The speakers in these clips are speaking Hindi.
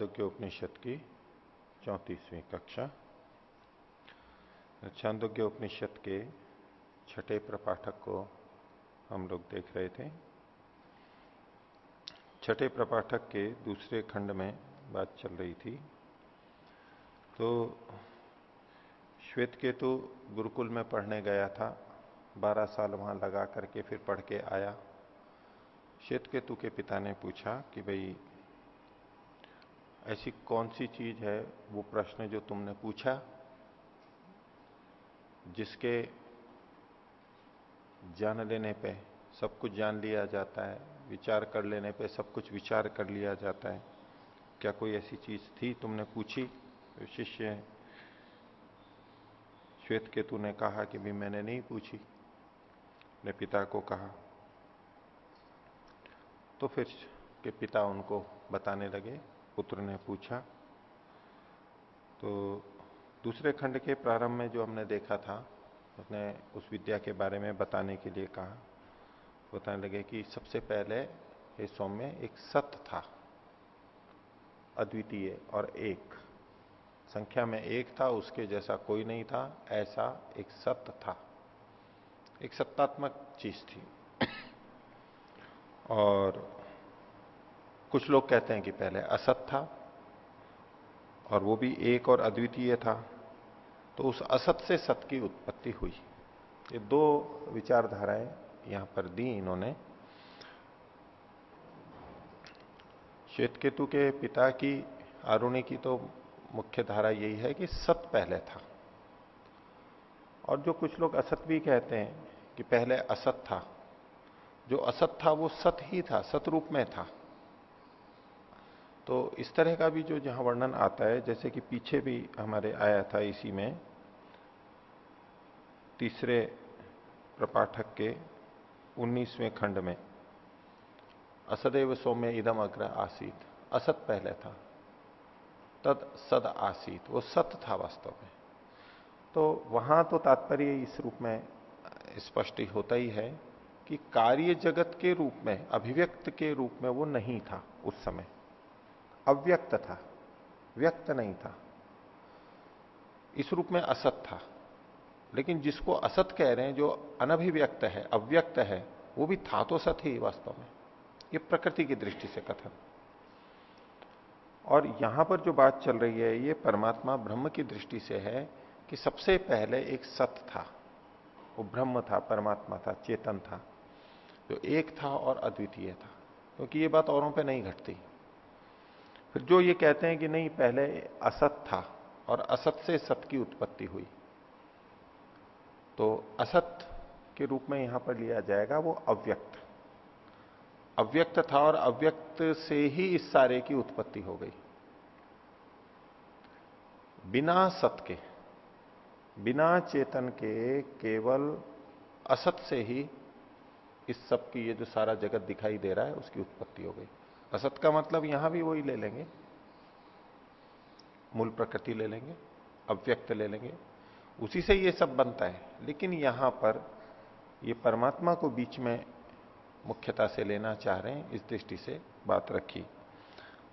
छांदोग्य उपनिषद की चौंतीसवीं कक्षा। छांदोग्य उपनिषद के छठे प्रपाठक को हम लोग देख रहे थे। छठे प्रपाठक के दूसरे खंड में बात चल रही थी। तो श्वेत केतु गुरुकुल में पढ़ने गया था। बारह साल वहाँ लगा करके फिर पढ़ के आया। श्वेत केतु के पिता ने पूछा कि भाई ऐसी कौन सी चीज़ है वो प्रश्न जो तुमने पूछा, जिसके जान लेने पे सब कुछ जान लिया जाता है, विचार कर लेने पे सब कुछ विचार कर लिया जाता है? क्या कोई ऐसी चीज़ थी तुमने पूछी? तो शिष्य श्वेत केतु ने कहा कि भी मैंने नहीं पूछी। ने पिता को कहा। तो फिर के पिता उनको बताने लगे पुत्र ने पूछा। तो दूसरे खंड के प्रारंभ में जो हमने देखा था, उसने उस विद्या के बारे में बताने के लिए कहा। बताने लगे कि सबसे पहले ये सौम्य एक सत था, अद्वितीय और एक। संख्या में एक था, उसके जैसा कोई नहीं था, ऐसा एक सत्य था। एक सत्तात्मक चीज़ थी। और कुछ लोग कहते हैं कि पहले असत था और वो भी एक और अद्वितीय था। तो उस असत से सत की उत्पत्ति हुई। ये दो विचारधाराएँ यहाँ पर दी इन्होंने। श्वेतकेतु के पिता की, आरुणी की तो मुख्य धारा यही है कि सत पहले था। और जो कुछ लोग असत भी कहते हैं कि पहले असत था। जो असत था वो सत ही था सत रूप में था। तो इस तरह का भी जो जहाँ वर्णन आता है, जैसे कि पीछे भी हमारे आया था इसी में, तीसरे प्रपाठक के 19वें खंड में, असदैव सौम्य इदम अग्र आसीत, असत पहले था, तद सद आसीत, वो सत था वास्तव में। तो वहाँ तो तात्पर्य इस रूप में स्पष्ट होता ही है कि कार्य जगत के रूप में, अभिव्यक्त के रूप में वो नहीं था उस समय। अव्यक्त था, व्यक्त नहीं था। इस रूप में असत था। लेकिन जिसको असत कह रहे हैं, जो अनभिव्यक्त है, अव्यक्त है, वो भी था तो सत ही वास्तव में। ये प्रकृति की दृष्टि से कथन। और यहाँ पर जो बात चल रही है, ये परमात्मा ब्रह्म की दृष्टि से है कि सबसे पहले एक सत था। वो ब्रह्म था, परमात्मा था, चेतन था, जो एक था और अद्वितीय था। क्योंकि ये बात औरों पे नहीं घटती। फिर जो ये कहते हैं कि नहीं, पहले असत था और असत से सत की उत्पत्ति हुई। तो असत के रूप में यहाँ पर लिया जाएगा वो अव्यक्त। अव्यक्त था और अव्यक्त से ही इस सारे की उत्पत्ति हो गई। बिना सत के, बिना चेतन के केवल असत से ही इस सब की ये जो सारा जगत दिखाई दे रहा है, उसकी उत्पत्ति हो गई। असत का मतलब यहाँ भी वही ले लेंगे। मूल प्रकृति ले लेंगे, अव्यक्त ले लेंगे। उसी से ये सब बनता है। लेकिन यहाँ पर ये परमात्मा को बीच में मुख्यता से लेना चाह रहे हैं, इस दृष्टि से बात रखी।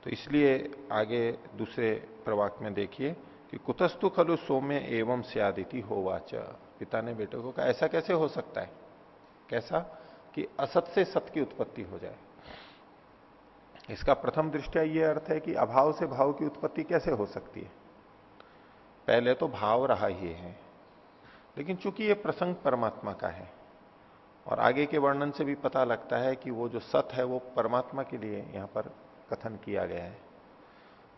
तो इसलिए आगे दूसरे प्रवाक में देखिए कि कुतस्तु खलु सौम्य एवं स्यादिति होवाच। पिता ने बेटे को कहा, ऐसा कैसे हो सकता है? कैसा? कि असत से सत की उत्पत्ति हो जाए। इसका प्रथम दृष्टिया यह अर्थ है कि अभाव से भाव की उत्पत्ति कैसे हो सकती है? पहले तो भाव रहा ही है, लेकिन चूँकि यह प्रसंग परमात्मा का है, और आगे के वर्णन से भी पता लगता है कि वो जो सत है वो परमात्मा के लिए यहाँ पर कथन किया गया है।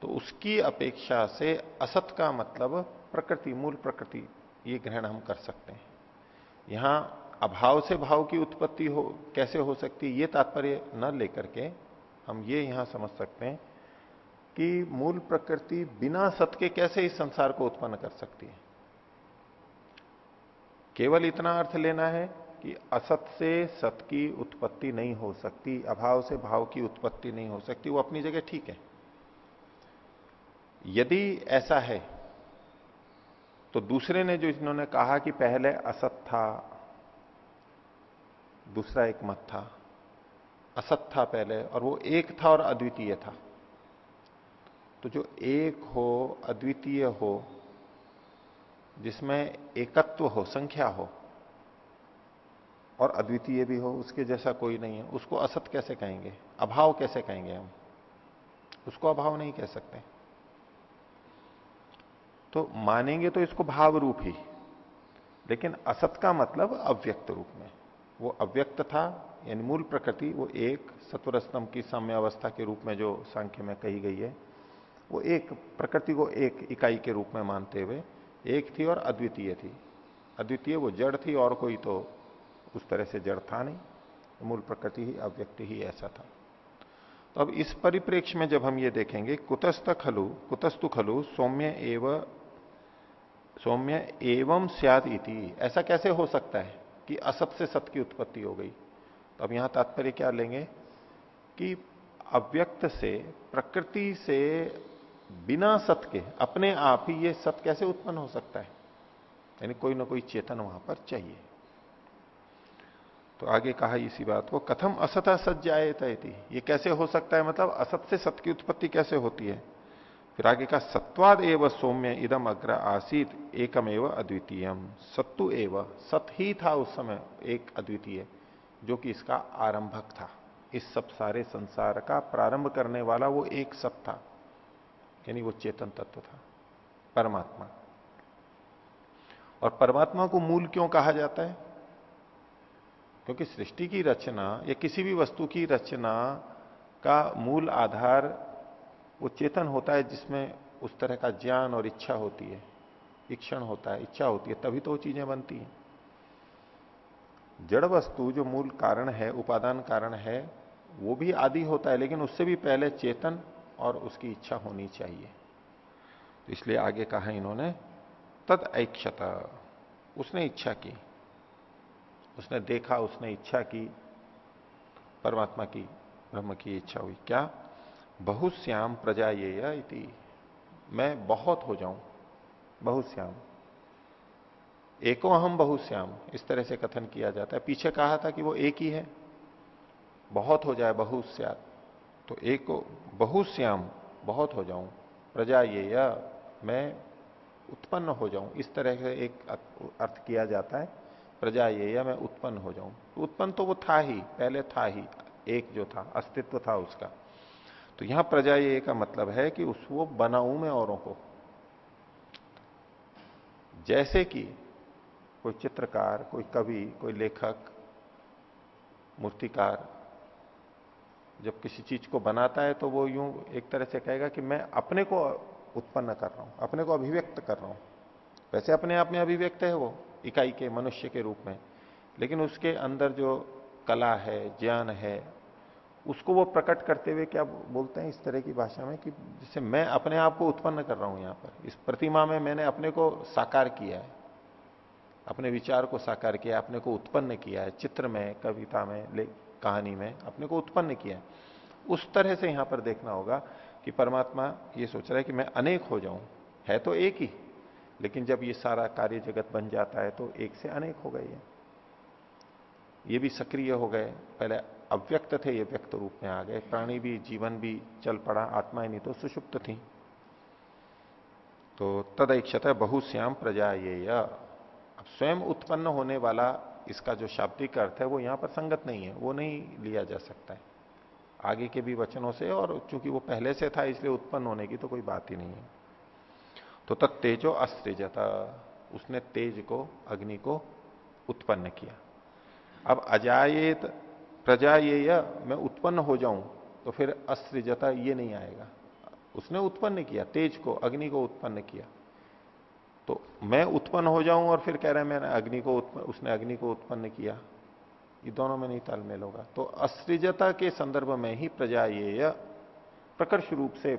तो उसकी अपेक्षा से असत का मतलब प्रकृति, मूल प्रकृति, ये ग्रहण हम कर सकते हैं। यहाँ अभाव से भाव की उत्पत्ति हो, कैसे हो सकती ये तात्पर्य न लेकर के हम ये यहाँ समझ सकते हैं कि मूल प्रकृति बिना सत के कैसे इस संसार को उत्पन्न कर सकती है? केवल इतना अर्थ लेना है कि असत से सत की उत्पत्ति नहीं हो सकती, अभाव से भाव की उत्पत्ति नहीं हो सकती, वो अपनी जगह ठीक है। यदि ऐसा है तो दूसरे ने जो इन्होंने कहा कि पहले असत था, दूसरा एक मत था असत था पहले और वो एक था और अद्वितीय था। तो जो एक हो, अद्वितीय हो, जिसमें एकत्व हो, संख्या हो, और अद्वितीय भी हो, उसके जैसा कोई नहीं है। उसको असत कैसे कहेंगे? अभाव कैसे कहेंगे हम? उसको अभाव नहीं कह सकते। तो मानेंगे तो इसको भाव रूप ही, लेकिन असत का मतलब अव्यक्त रूप में। वो अव्यक्त था यानी मूल प्रकृति, वो एक सत्वर स्तंभ की साम्य अवस्था के रूप में जो सांख्य में कही गई है, वो एक प्रकृति को एक इकाई के रूप में मानते हुए एक थी और अद्वितीय थी। अद्वितीय वो जड़ थी, और कोई तो उस तरह से जड़ था नहीं। मूल प्रकृति ही, अव्यक्त ही ऐसा था। तो अब इस परिप्रेक्ष्य में जब हम ये देखेंगे कुतस्त खलु, कुतस्तु खलु सौम्य एव, सौम्य एवं सियाद इति। ऐसा कैसे हो सकता है कि असत से सत की उत्पत्ति हो गई? तो अब यहाँ तात्पर्य क्या लेंगे कि अव्यक्त से, प्रकृति से बिना सत के, अपने आप ही ये सत कैसे उत्पन्न हो सकता है? यानी कोई ना कोई चेतन वहाँ पर चाहिए। तो आगे कहा इसी बात को, कथम असत असत जाए ये कैसे हो सकता है? मतलब असत से सत की उत्पत्ति कैसे होती है? फिर आगे का सत्वाद एव सौम्य इदम अग्र आसित एकम एव अद्वितीय सत्तु एव, सत ही था उस समय एक अद्वितीय। जो कि इसका आरंभक था। इस सब सारे संसार का प्रारंभ करने वाला वो एक सब था, यानी वो चेतन तत्व था, परमात्मा। और परमात्मा को मूल क्यों कहा जाता है? क्योंकि सृष्टि की रचना या किसी भी वस्तु की रचना का मूल आधार वो चेतन होता है, जिसमें उस तरह का ज्ञान और इच्छा होती है। इक्षण होता है, इच्छा होती है, तभी तो वो चीज़ें बनती हैं। जड़ वस्तु जो मूल कारण है, उपादान कारण है, वो भी आदि होता है, लेकिन उससे भी पहले चेतन और उसकी इच्छा होनी चाहिए। तो इसलिए आगे कहा इन्होंने, तद ऐक्षता, उसने इच्छा की। उसने देखा, उसने इच्छा की, परमात्मा की, ब्रह्म की इच्छा हुई। क्या? बहुश्याम प्रजा ये इति। मैं बहुत हो जाऊँ, बहुश्याम। एको हम बहुश्याम। इस तरह से कथन किया जाता है। पीछे कहा था कि वो एक ही है। बहुत हो जाए बहुश्यात तो एक बहुश्याम, बहुत हो जाऊँ। प्रजा ये या, मैं उत्पन्न हो जाऊँ। इस तरह से एक अर्थ किया जाता है। प्रजा ये या, मैं उत्पन्न हो जाऊँ। उत्पन्न तो वो था ही, पहले था ही, एक जो था, अस्तित्व था उसका। तो यहाँ प्रजा ये का मतलब है कि उस वो बनाऊ में औरों को। जैसे कि कोई चित्रकार, कोई कवि, कोई लेखक, मूर्तिकार जब किसी चीज़ को बनाता है तो वो यूँ एक तरह से कहेगा कि मैं अपने को उत्पन्न कर रहा हूँ, अपने को अभिव्यक्त कर रहा हूँ। वैसे अपने आप में अभिव्यक्त है वो, इकाई के, मनुष्य के रूप में। लेकिन उसके अंदर जो कला है, ज्ञान है, उसको वो प्रकट करते हुए क्या बोलते हैं इस तरह की भाषा में कि जैसे मैं अपने आप को उत्पन्न कर रहा हूँ यहाँ पर। इस प्रतिमा में मैंने अपने को साकार किया है। अपने विचार को साकार किया अपने को उत्पन्न किया है चित्र में कविता में ले, कहानी में अपने को उत्पन्न किया है। उस तरह से यहाँ पर देखना होगा कि परमात्मा ये सोच रहा है कि मैं अनेक हो जाऊँ है तो एक ही लेकिन जब ये सारा कार्य जगत बन जाता है तो एक से अनेक हो गई है। ये भी सक्रिय हो गए पहले अव्यक्त थे ये व्यक्त रूप में आ गए प्राणी भी जीवन भी चल पड़ा आत्माएँ नहीं तो सुषुप्त थी। तो तद इक्षत बहुश्याम प्रजा ये स्वयं उत्पन्न होने वाला इसका जो शाब्दिक अर्थ है, वो यहाँ पर संगत नहीं है, वो नहीं लिया जा सकता है। आगे के भी वचनों से, और चूँकि वो पहले से था, इसलिए उत्पन्न होने की तो कोई बात ही नहीं है। तो तत्तेजो अस्त्रिजता उसने तेज को, अग्नि को उत्पन्न किया। अब अजाएत प्रजा या मैं उत्पन्न हो जाऊँ तो फिर अस्त्रिजता ये नहीं आएगा। उसने उत्पन्न किया, तेज को, अग्नि को उत्पन्न किया। तो मैं उत्पन्न हो जाऊँ और फिर कह रहे हैं, मैंने अग्नि को उसने अग्नि को उत्पन्न किया। ये दोनों में नहीं तालमेल होगा। तो अस्त्रिजता के संदर्भ में ही प्रजा ये प्रकर्ष रूप से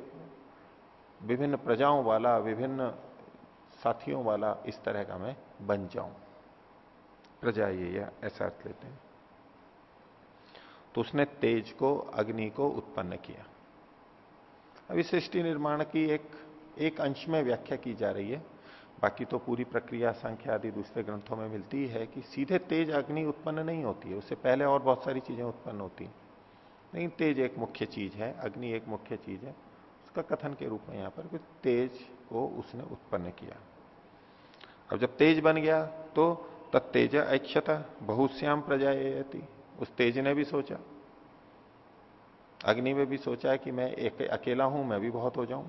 विभिन्न प्रजाओं वाला, विभिन्न साथियों वाला इस तरह का मैं बन जाऊँ। प्रजा ये ऐसा अर्थ लेते हैं। तो उसने तेज को, अग्नि को उत्पन्न किया। अभी सृष्टि निर्माण की एक एक अंश में व्याख्या की जा रही है। बाकी तो पूरी प्रक्रिया संख्या आदि दूसरे ग्रंथों में मिलती है कि सीधे तेज अग्नि उत्पन्न नहीं होती है, उससे पहले और बहुत सारी चीज़ें उत्पन्न होती हैं। लेकिन तेज एक मुख्य चीज़ है, अग्नि एक मुख्य चीज़ है, उसका कथन के रूप में यहाँ पर कुछ तेज को उसने उत्पन्न किया। अब जब तेज बन गया तो तत्तेज ऐक्षता बहुश्याम प्रजाएती उस तेज ने भी सोचा। अग्नि में भी सोचा कि मैं एक अकेला हूँ, मैं भी बहुत हो जाऊँ।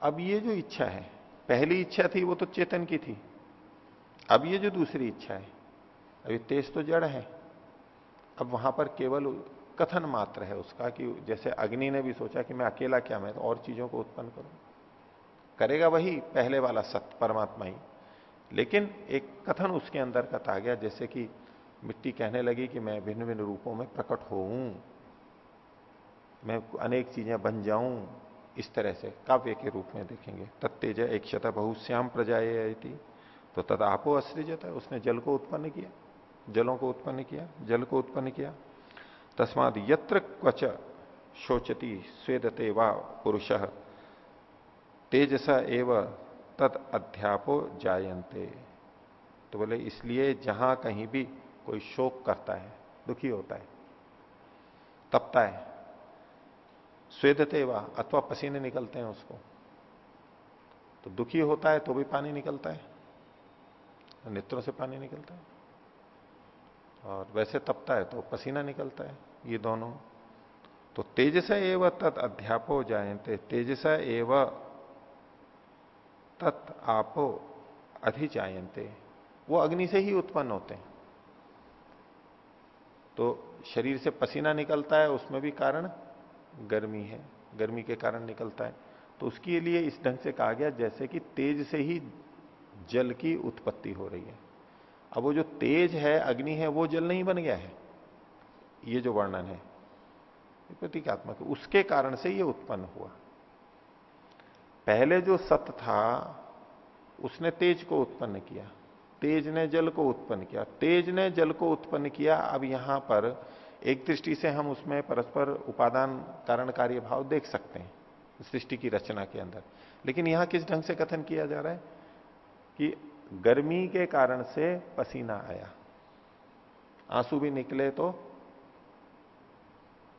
अब ये जो इच्छा है पहली इच्छा थी, वो तो चेतन की थी। अब ये जो दूसरी इच्छा है अभी तेज तो जड़ है। अब वहाँ पर केवल कथन मात्र है उसका कि जैसे अग्नि ने भी सोचा कि मैं अकेला क्या, मैं तो और चीज़ों को उत्पन्न करूँ। करेगा वही पहले वाला सत्य परमात्मा ही। लेकिन एक कथन उसके अंदर कथा गया, जैसे कि मिट्टी कहने लगी कि मैं भिन्न भिन्न रूपों में प्रकट हो मैं अनेक चीज़ें बन जाऊँ इस तरह से काव्य के रूप में देखेंगे। तत्तेज एक शता बहुश्याम प्रजाए तो तद आपो असृजता, उसने जल को उत्पन्न किया, जलों को उत्पन्न किया, जल को उत्पन्न किया। तस्माद यत्र क्वच शोचती स्वेदते वा पुरुष। तेजसा एव तद अध्यापो जायंते तो बोले, इसलिए जहाँ कहीं भी कोई शोक करता है, दुखी होता है, तपता है स्वेदते वा, अथवा पसीने निकलते हैं उसको। तो दुखी होता है तो भी पानी निकलता है, नेत्रों से पानी निकलता है। और वैसे तपता है तो पसीना निकलता है, ये दोनों। तो तेजस एव तत् अध्यापो जायते तेजस एव तत् आपो अधिचायंते वो अग्नि से ही उत्पन्न होते हैं। तो शरीर से पसीना निकलता है, उसमें भी कारण गर्मी है, गर्मी के कारण निकलता है। तो उसके लिए इस ढंग से कहा गया, जैसे कि तेज से ही जल की उत्पत्ति हो रही है। अब वो जो तेज है, अग्नि है, वो जल नहीं बन गया है। ये जो वर्णन है प्रतीकात्मक उसके कारण से ये उत्पन्न हुआ। पहले जो सत था, उसने तेज को उत्पन्न किया। तेज ने जल को उत्पन्न किया। तेज ने जल को उत्पन्न किया। अब यहाँ पर एक दृष्टि से हम उसमें परस्पर उपादान कारण कार्य भाव देख सकते हैं, सृष्टि की रचना के अंदर। लेकिन यहाँ किस ढंग से कथन किया जा रहा है? कि गर्मी के कारण से पसीना आया। आँसू भी निकले तो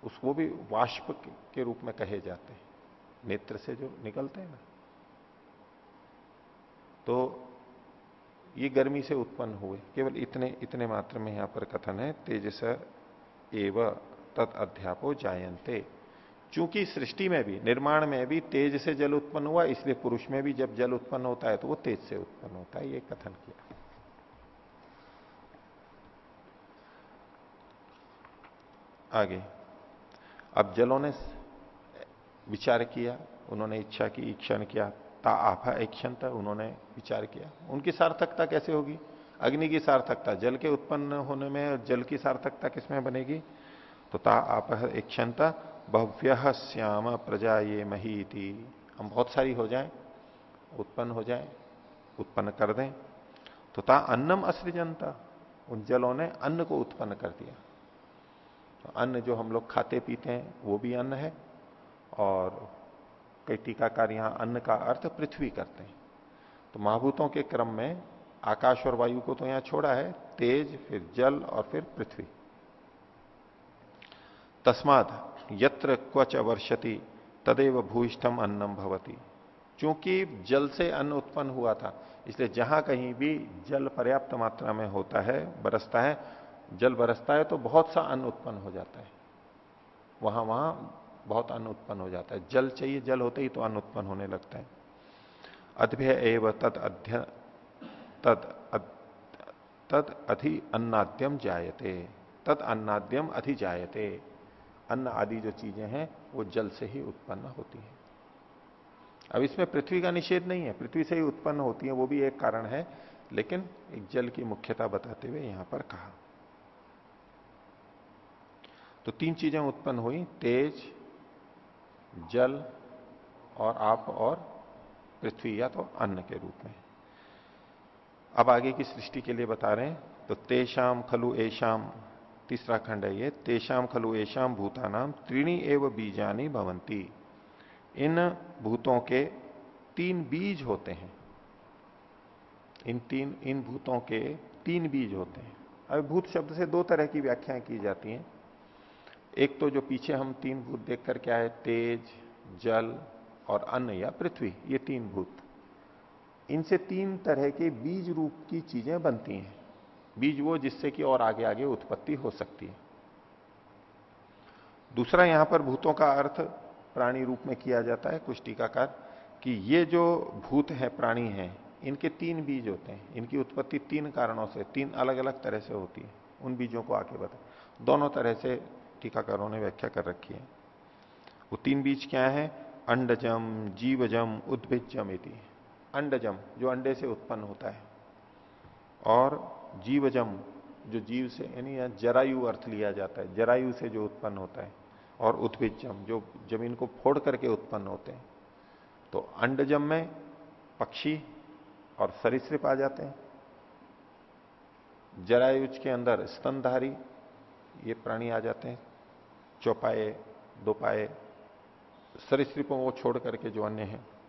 उसको भी वाष्प के रूप में कहे जाते हैं। नेत्र से जो निकलते हैं ना। तो ये गर्मी से उत्पन्न हुए। केवल इतने इतने मात्र में यहाँ पर कथन है। तेजस एव तत् अध्यापो जायंते चूँकि सृष्टि में भी, निर्माण में भी तेज से जल उत्पन्न हुआ, इसलिए पुरुष में भी जब जल उत्पन्न होता है तो वो तेज से उत्पन्न होता है, ये कथन किया। आगे। अब जलों ने विचार किया, उन्होंने इच्छा की इच्छन किया, ता आफा इक्षण उन्होंने विचार किया। उनकी सार्थकता कैसे होगी? अग्नि की सार्थकता, जल के उत्पन्न होने में जल की सार्थकता किसमें बनेगी? तो ता आप इक्षणता भव्य श्याम प्रजा ये मही हम बहुत सारी हो जाए, उत्पन्न हो जाए, उत्पन्न कर दें। तो ता अन्नम असृजनता, उन जलों ने अन्न को उत्पन्न कर दिया। तो अन्न जो हम लोग खाते पीते हैं, वो भी अन्न है और कई टीकाकार यहाँ अन्न का अर्थ पृथ्वी करते हैं। तो महाभूतों के क्रम में आकाश और वायु को तो यहाँ छोड़ा है, तेज, फिर जल और फिर पृथ्वी। तस्माद यत्र क्वच वर्षति, तदेव भूष्ठम अन्नम भवती। क्योंकि जल से अन्न उत्पन्न हुआ था, इसलिए जहाँ कहीं भी जल पर्याप्त मात्रा में होता है, बरसता है, जल बरसता है तो बहुत सा अन्न उत्पन्न हो जाता है। वहाँ वहाँ बहुत अन्न उत्पन्न हो जाता है। जल चाहिए, जल होते ही तो अन्न उत्पन्न होने लगता है। अद्भ्य एव तद तद तद अधि अन्नाद्यम जायते। तद अन्नाद्यम अधि जायते। अन्न आदि जो चीज़ें हैं, वो जल से ही उत्पन्न होती है। अब इसमें पृथ्वी का निषेध नहीं है। पृथ्वी से ही उत्पन्न होती है, वो भी एक कारण है, लेकिन एक जल की मुख्यता बताते हुए यहाँ पर कहा। तो तीन चीज़ें उत्पन्न हुई, तेज, जल और आप और पृथ्वी या तो अन्न के रूप में। अब आगे की सृष्टि के लिए बता रहे हैं तो तेषाम खलु एशाम तीसरा खंड है ये तेषाम खलु एशाम भूतानाम त्रीणी एव बीजानी भवंती इन भूतों के तीन बीज होते हैं। इन तीन, इन भूतों के तीन बीज होते हैं। अब भूत शब्द से दो तरह की व्याख्याएँ की जाती हैं। एक तो जो पीछे हम तीन भूत देख कर क्या है तेज, जल और अन्न या पृथ्वी, ये तीन भूत। इनसे तीन तरह के बीज रूप की चीज़ें बनती हैं। बीज वो जिससे कि और आगे आगे उत्पत्ति हो सकती है। दूसरा यहाँ पर भूतों का अर्थ प्राणी रूप में किया जाता है, कुछ टीकाकार, कि ये जो भूत है, प्राणी है, इनके तीन बीज होते हैं। इनकी उत्पत्ति तीन कारणों से, तीन अलग अलग तरह से होती है। उन बीजों को आगे बता। दोनों तरह से टीकाकारों ने व्याख्या कर रखी है। वो तीन बीज क्या है? अंडजम, जीवजम उद्भिजम इति। अंडजम, जो अंडे से उत्पन्न होता है। और जीवजम, जो जीव से, यानी जरायु अर्थ लिया जाता है, जरायु से जो उत्पन्न होता है, और उद्भिजम जो ज़मीन को फोड़ करके उत्पन्न होते हैं। तो अंडजम में पक्षी और सरिसृप आ जाते हैं। जरायुज के अंदर स्तनधारी, ये प्राणी आ जाते हैं। चौपाए, दोपाए, सरिसृपों को छोड़ करके जो अन्य है।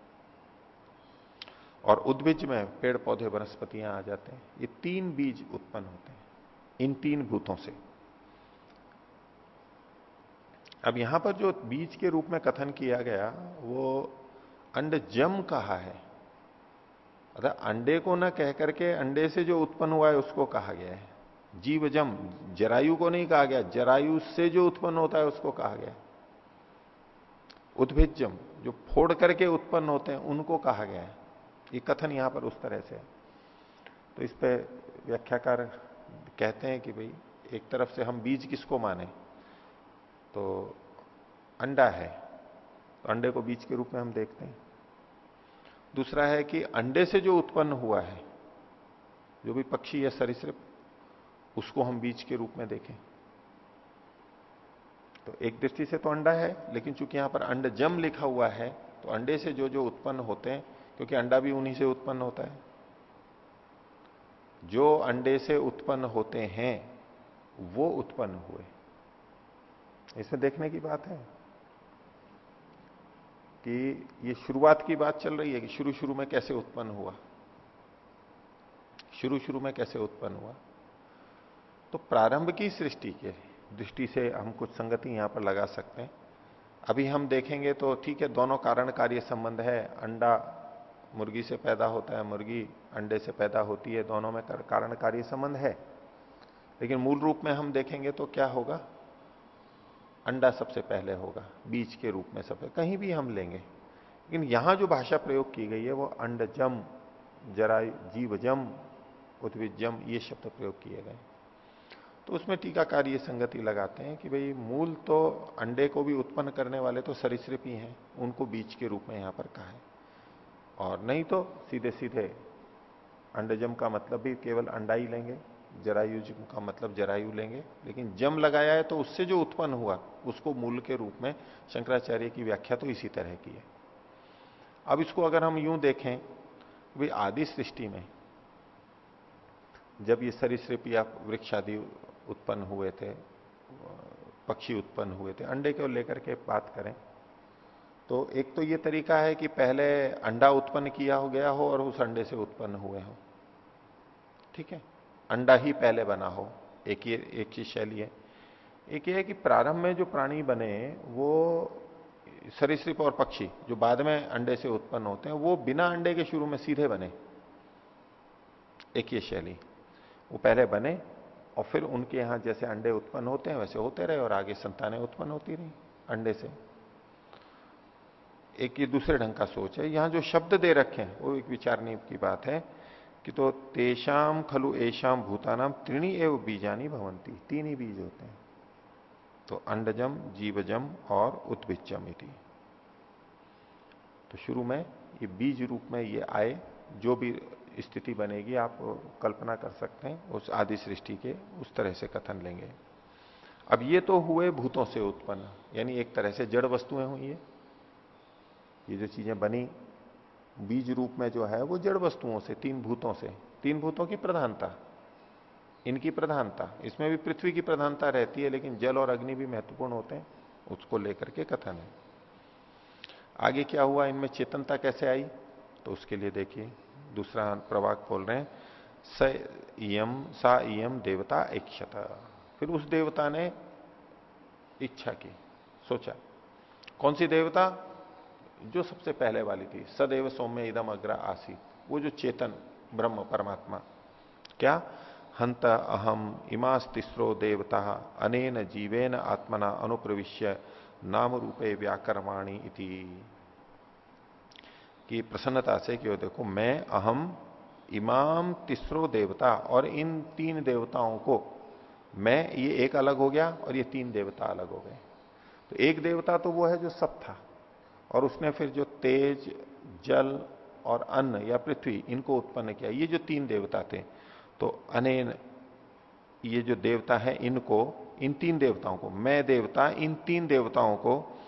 और उद्भिज में पेड़ पौधे वनस्पतियाँ आ जाते हैं। ये तीन बीज उत्पन्न होते हैं, इन तीन भूतों से। अब यहाँ पर जो बीज के रूप में कथन किया गया, वो अंड जम कहा है। अर्थात अंडे को ना कह करके अंडे से जो उत्पन्न हुआ है, उसको कहा गया है। जीव जम, जरायु को नहीं कहा गया, जरायु से जो उत्पन्न होता है, उसको कहा गया उद्भिजम जो फोड़ करके उत्पन्न होते हैं, उनको कहा गया है। ये कथन यहाँ पर उस तरह से तो इस पे व्याख्याकार कहते हैं कि भाई, एक तरफ़ से हम बीज किसको माने? तो अंडा है। तो अंडे को बीज के रूप में हम देखते हैं। दूसरा है कि अंडे से जो उत्पन्न हुआ है, जो भी पक्षी या सरिसृप, उसको हम बीज के रूप में देखें। तो एक दृष्टि से तो अंडा है, लेकिन चूँकि यहाँ पर अंड जम लिखा हुआ है तो अंडे से जो जो उत्पन्न होते हैं क्योंकि अंडा भी उन्हीं से उत्पन्न होता है। जो अंडे से उत्पन्न होते हैं, वो उत्पन्न हुए। इसमें देखने की बात है कि ये शुरुआत की बात चल रही है कि शुरू शुरू में कैसे उत्पन्न हुआ। शुरू शुरू में कैसे उत्पन्न हुआ? तो प्रारंभ की सृष्टि के दृष्टि से हम कुछ संगति यहाँ पर लगा सकते हैं। अभी हम देखेंगे तो ठीक है, दोनों कारण कार्य संबंध है, अंडा मुर्गी से पैदा होता है, मुर्गी अंडे से पैदा होती है, दोनों में कारण कार्य संबंध है। लेकिन मूल रूप में हम देखेंगे तो क्या होगा? अंडा सबसे पहले होगा, बीज के रूप में सबसे, कहीं भी हम लेंगे। लेकिन यहाँ जो भाषा प्रयोग की गई है, वो अंडजम जरा जीवजम उद्विजम ये शब्द प्रयोग किए गए। तो उसमें टीकाकार ये संगति लगाते हैं कि भाई मूल तो अंडे को भी उत्पन्न करने वाले तो सरिसृप ही हैं, उनको बीज के रूप में यहाँ पर कहा है। और नहीं तो सीधे सीधे अंडजम का मतलब भी केवल अंडा ही लेंगे, जरायु का मतलब जरायु लेंगे, लेकिन जम लगाया है तो उससे जो उत्पन्न हुआ, उसको मूल के रूप में शंकराचार्य की व्याख्या तो इसी तरह की है। अब इसको अगर हम यूँ देखें भाई आदि सृष्टि में, जब ये सरिसृप या वृक्ष आदि उत्पन्न हुए थे, पक्षी उत्पन्न हुए थे, अंडे को लेकर के बात करें तो एक तो ये तरीका है कि पहले अंडा उत्पन्न किया हो, गया हो और उस अंडे से उत्पन्न हुए हो। ठीक है? अंडा ही पहले बना हो। एक ये, एक चीज़ शैली है। एक ये है कि प्रारंभ में जो प्राणी बने, वो सरिसृप और पक्षी जो बाद में अंडे से उत्पन्न होते हैं, वो बिना अंडे के शुरू में सीधे बने। एक ये शैली। वो पहले बने और फिर उनके यहाँ जैसे अंडे उत्पन्न होते हैं, वैसे होते रहे और आगे संतानें उत्पन्न होती रही अंडे से। एक ये दूसरे ढंग का सोच है। यहाँ जो शब्द दे रखे हैं, वो एक विचारनी की बात है कि तो तेषाम खलु ऐशाम भूतानाम त्रिणी एवं बीजानी भवंती तीन ही बीज होते हैं। तो अंडजम, जीवजम और उत्भिजम इति। तो शुरू में ये बीज रूप में ये आए, जो भी स्थिति बनेगी, आप कल्पना कर सकते हैं, उस आदि सृष्टि के उस तरह से कथन लेंगे। अब ये तो हुए भूतों से उत्पन्न, यानी एक तरह से जड़ वस्तुएँ हुई है। ये जो चीज़ें बनी, बीज रूप में जो है, वो जड़ वस्तुओं से, तीन भूतों से। तीन भूतों की प्रधानता, इनकी प्रधानता। इसमें भी पृथ्वी की प्रधानता रहती है, लेकिन जल और अग्नि भी महत्वपूर्ण होते हैं, उसको लेकर के कथन है। आगे क्या हुआ? इनमें चेतनता कैसे आई? तो उसके लिए देखिए, दूसरा प्रवाक बोल रहे हैं, स इम देवता इच्छत फिर उस देवता ने इच्छा की, सोचा, कौन सी देवता? जो सबसे पहले वाली थी, सदैव सौम्य इदम अग्र आसी वो जो चेतन ब्रह्म परमात्मा। क्या? हंत अहम इमास तिस्रो देवता, अनेन जीवेन आत्मना अनुप्रविश्य नाम रूपे व्याकरवाणी इति। कि प्रसन्नता से क्यों देखो, मैं अहम इमाम, तिस्रो देवता, और इन तीन देवताओं को, मैं, ये एक अलग हो गया, और ये तीन देवता अलग हो गए। तो एक देवता तो वो है जो सब था। और उसने फिर जो तेज, जल और अन्न या पृथ्वी, इनको उत्पन्न किया। ये जो तीन देवता थे तो अनेन, ये जो देवता है, इनको, इन तीन देवताओं को, मैं देवता, इन तीन देवताओं को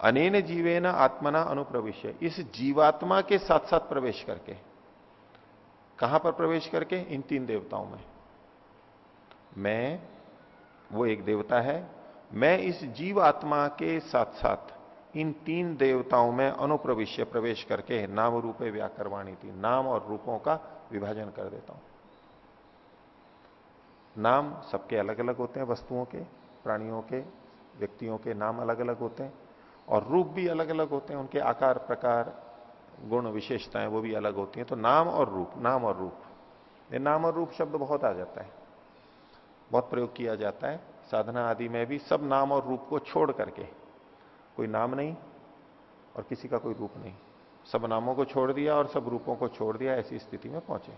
अनेन जीवेन आत्मना अनुप्रवेश इस जीवात्मा के साथ साथ प्रवेश करके, कहाँ पर प्रवेश करके? इन तीन देवताओं में। मैं, वो एक देवता है, मैं इस जीवात्मा के साथ साथ इन तीन देवताओं में अनुप्रविश्य प्रवेश करके नाम रूपे व्याकरवाणी थी। नाम और रूपों का विभाजन कर देता हूँ। नाम सबके अलग अलग होते हैं, वस्तुओं के, प्राणियों के, व्यक्तियों के नाम अलग अलग होते हैं और रूप भी अलग अलग होते हैं। उनके आकार, प्रकार, गुण, विशेषताएँ वो भी अलग होती हैं। तो नाम और रूप, नाम और रूप। ये नाम और रूप शब्द बहुत आ जाता है। बहुत प्रयोग किया जाता है। साधना आदि में भी सब नाम और रूप को छोड़ करके। कोई नाम नहीं और किसी का कोई रूप नहीं। सब नामों को छोड़ दिया और सब रूपों को छोड़ दिया, ऐसी स्थिति में पहुँचे।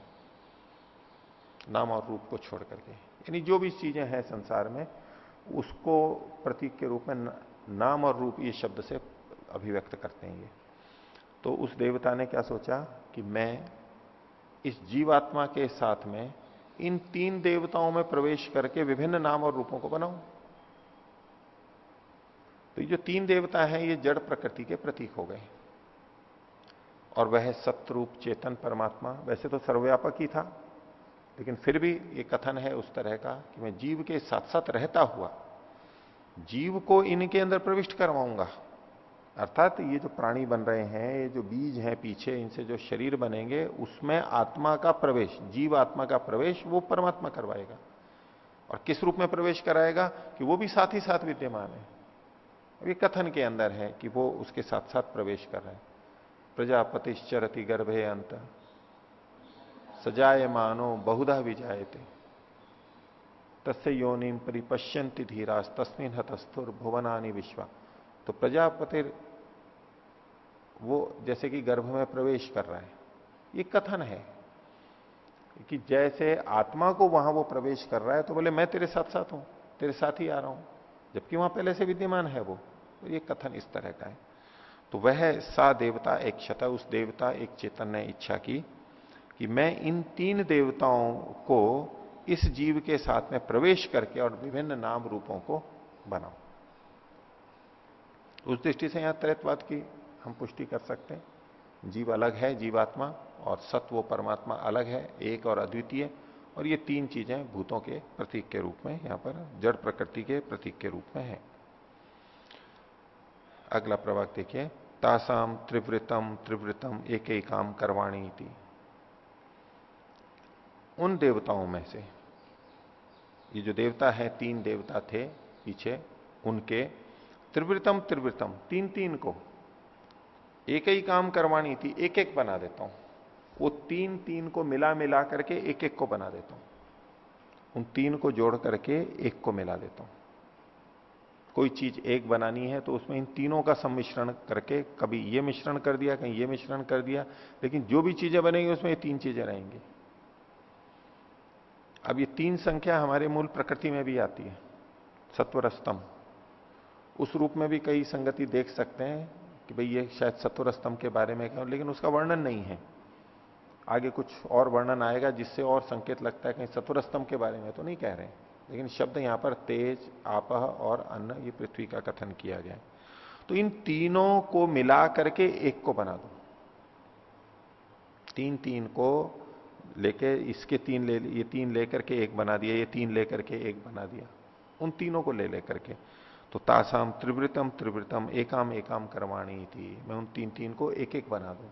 नाम और रूप को छोड़ करके। यानी जो भी चीज़ें हैं संसार में, उसको प्रतीक के रूप में नाम और रूप ये शब्द से अभिव्यक्त करते हैं ये। तो उस देवता ने क्या सोचा कि मैं इस जीवात्मा के साथ में इन तीन देवताओं में प्रवेश करके विभिन्न नाम और रूपों को बनाऊँ। तो ये जो तीन देवता हैं, ये जड़ प्रकृति के प्रतीक हो गए। और वह सतरूप चेतन परमात्मा, वैसे तो सर्वव्यापक ही था, लेकिन फिर भी ये कथन है उस तरह का कि मैं जीव के साथ साथ रहता हुआ, जीव को इनके अंदर प्रविष्ट करवाऊँगा। अर्थात ये जो प्राणी बन रहे हैं, ये जो बीज हैं पीछे, इनसे जो शरीर बनेंगे, उसमें आत्मा का प्रवेश, जीव आत्मा का प्रवेश, वो परमात्मा करवाएगा। और किस रूप में प्रवेश कराएगा कि वो भी साथ ही साथ विद्यमान है। ये कथन के अंदर है कि वो उसके साथ साथ प्रवेश कर रहे हैं। प्रजापतिश्चरति गर्भे अंत। सजाए मानो बहुधा थे तस्य योनिम परिपश्यंति धीरास, तस्मिन हतस्थुर भुवनानी विश्वा। तो प्रजापति वो जैसे कि गर्भ में प्रवेश कर रहा है। ये कथन है कि जैसे आत्मा को वहाँ वो प्रवेश कर रहा है तो बोले, मैं तेरे साथ साथ हूँ, तेरे साथ ही आ रहा हूँ। जबकि वहाँ पहले से विद्यमान है वो। तो ये कथन इस तरह का है। तो वह सा देवता, एक क्षता, उस देवता, एक चेतन ने इच्छा की कि मैं इन तीन देवताओं को इस जीव के साथ में प्रवेश करके और विभिन्न नाम रूपों को बनाऊँ। उस दृष्टि से यहाँ त्रैतवाद की हम पुष्टि कर सकते हैं। जीव अलग है, जीवात्मा और सत्व परमात्मा अलग है, एक और अद्वितीय। और ये तीन चीज़ें भूतों के प्रतीक के रूप में, यहाँ पर जड़ प्रकृति के प्रतीक के रूप में है। अगला प्रभाग देखिए तासाम त्रिवृतम त्रिवृतम एक ही काम करवाणी थी उन देवताओं में से, ये जो देवता है, तीन देवता थे पीछे, उनके त्रिवृतम त्रिवृतम, तीन तीन को एक ही काम करवानी थी एक एक बना देता हूँ। वो तीन तीन को मिला मिला करके एक एक को बना देता हूँ। उन तीन को जोड़ करके एक को मिला देता हूँ। कोई चीज़ एक बनानी है तो उसमें इन तीनों का सम्मिश्रण करके कभी ये मिश्रण कर दिया, कहीं ये मिश्रण कर दिया, लेकिन जो भी चीज़ें बनेंगी उसमें ये तीन चीज़ें रहेंगी। अब ये तीन संख्या हमारे मूल प्रकृति में भी आती है सत्वर स्तंभ उस रूप में भी कई संगति देख सकते हैं कि भाई ये शायद सत्वर स्तंभ के बारे में कहूँ, लेकिन उसका वर्णन नहीं है। आगे कुछ और वर्णन आएगा जिससे और संकेत लगता है कहीं सत्वर स्तंभ के बारे में तो नहीं कह रहे हैं। लेकिन शब्द यहाँ पर तेज, आपह और अन्न, ये पृथ्वी का कथन किया गया तो इन तीनों को मिला करके एक को बना दो। तीन तीन को लेके, इसके तीन ले, ये तीन लेकर के एक बना दिया, ये तीन लेकर के एक बना दिया। उन तीनों को ले लेकर के। तो तासाम त्रिवृतम त्रिवृतम, एकाम एकाम करवाणी थी मैं उन तीन तीन को एक एक बना दू।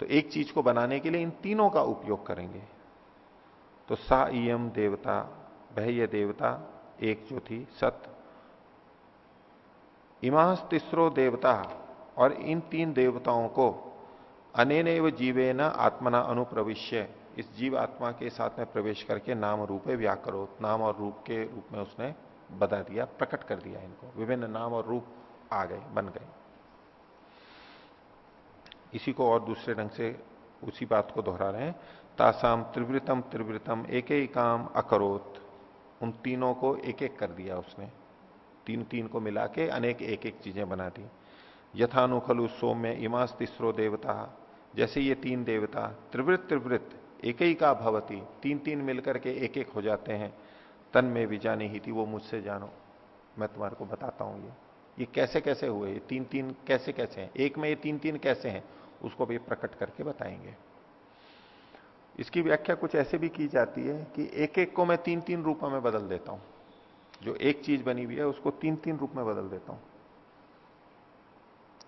तो एक चीज़ को बनाने के लिए इन तीनों का उपयोग करेंगे। तो सा इम देवता भय देवता, एक जो थी सत। इमास तीसरो देवता और इन तीन देवताओं को अनेन जीवे न आत्मना अनुप्रविश्य। इस जीव आत्मा के साथ में प्रवेश करके नाम रूपे व्याकरो नाम और रूप के रूप में उसने बता दिया, प्रकट कर दिया इनको। विभिन्न नाम और रूप आ गए, बन गए। इसी को और दूसरे ढंग से उसी बात को दोहरा रहे हैं। तासाम त्रिवृतम त्रिवृतम एक ही काम अकरोत। उन तीनों को एक एक कर दिया उसने। तीन तीन को मिला के अनेक एक एक चीज़ें बना दी। यथानुखलु सौम्य इमास तीसरो देवता, जैसे ये तीन देवता त्रिवृत त्रिवृत एक ही का भवती, तीन तीन मिलकर के एक एक हो जाते हैं। तन में भी जानी ही थी, वो मुझसे जानो। मैं तुम्हारे को बताता हूँ ये। ये कैसे कैसे हुए? ये तीन तीन कैसे कैसे हैं? एक में ये तीन तीन कैसे हैं? उसको भी प्रकट करके बताएँगे। इसकी व्याख्या कुछ ऐसे भी की जाती है कि एक एक को मैं तीन तीन रूपों में बदल देता हूँ। जो एक चीज़ बनी हुई है, उसको तीन तीन रूप में बदल देता हूँ।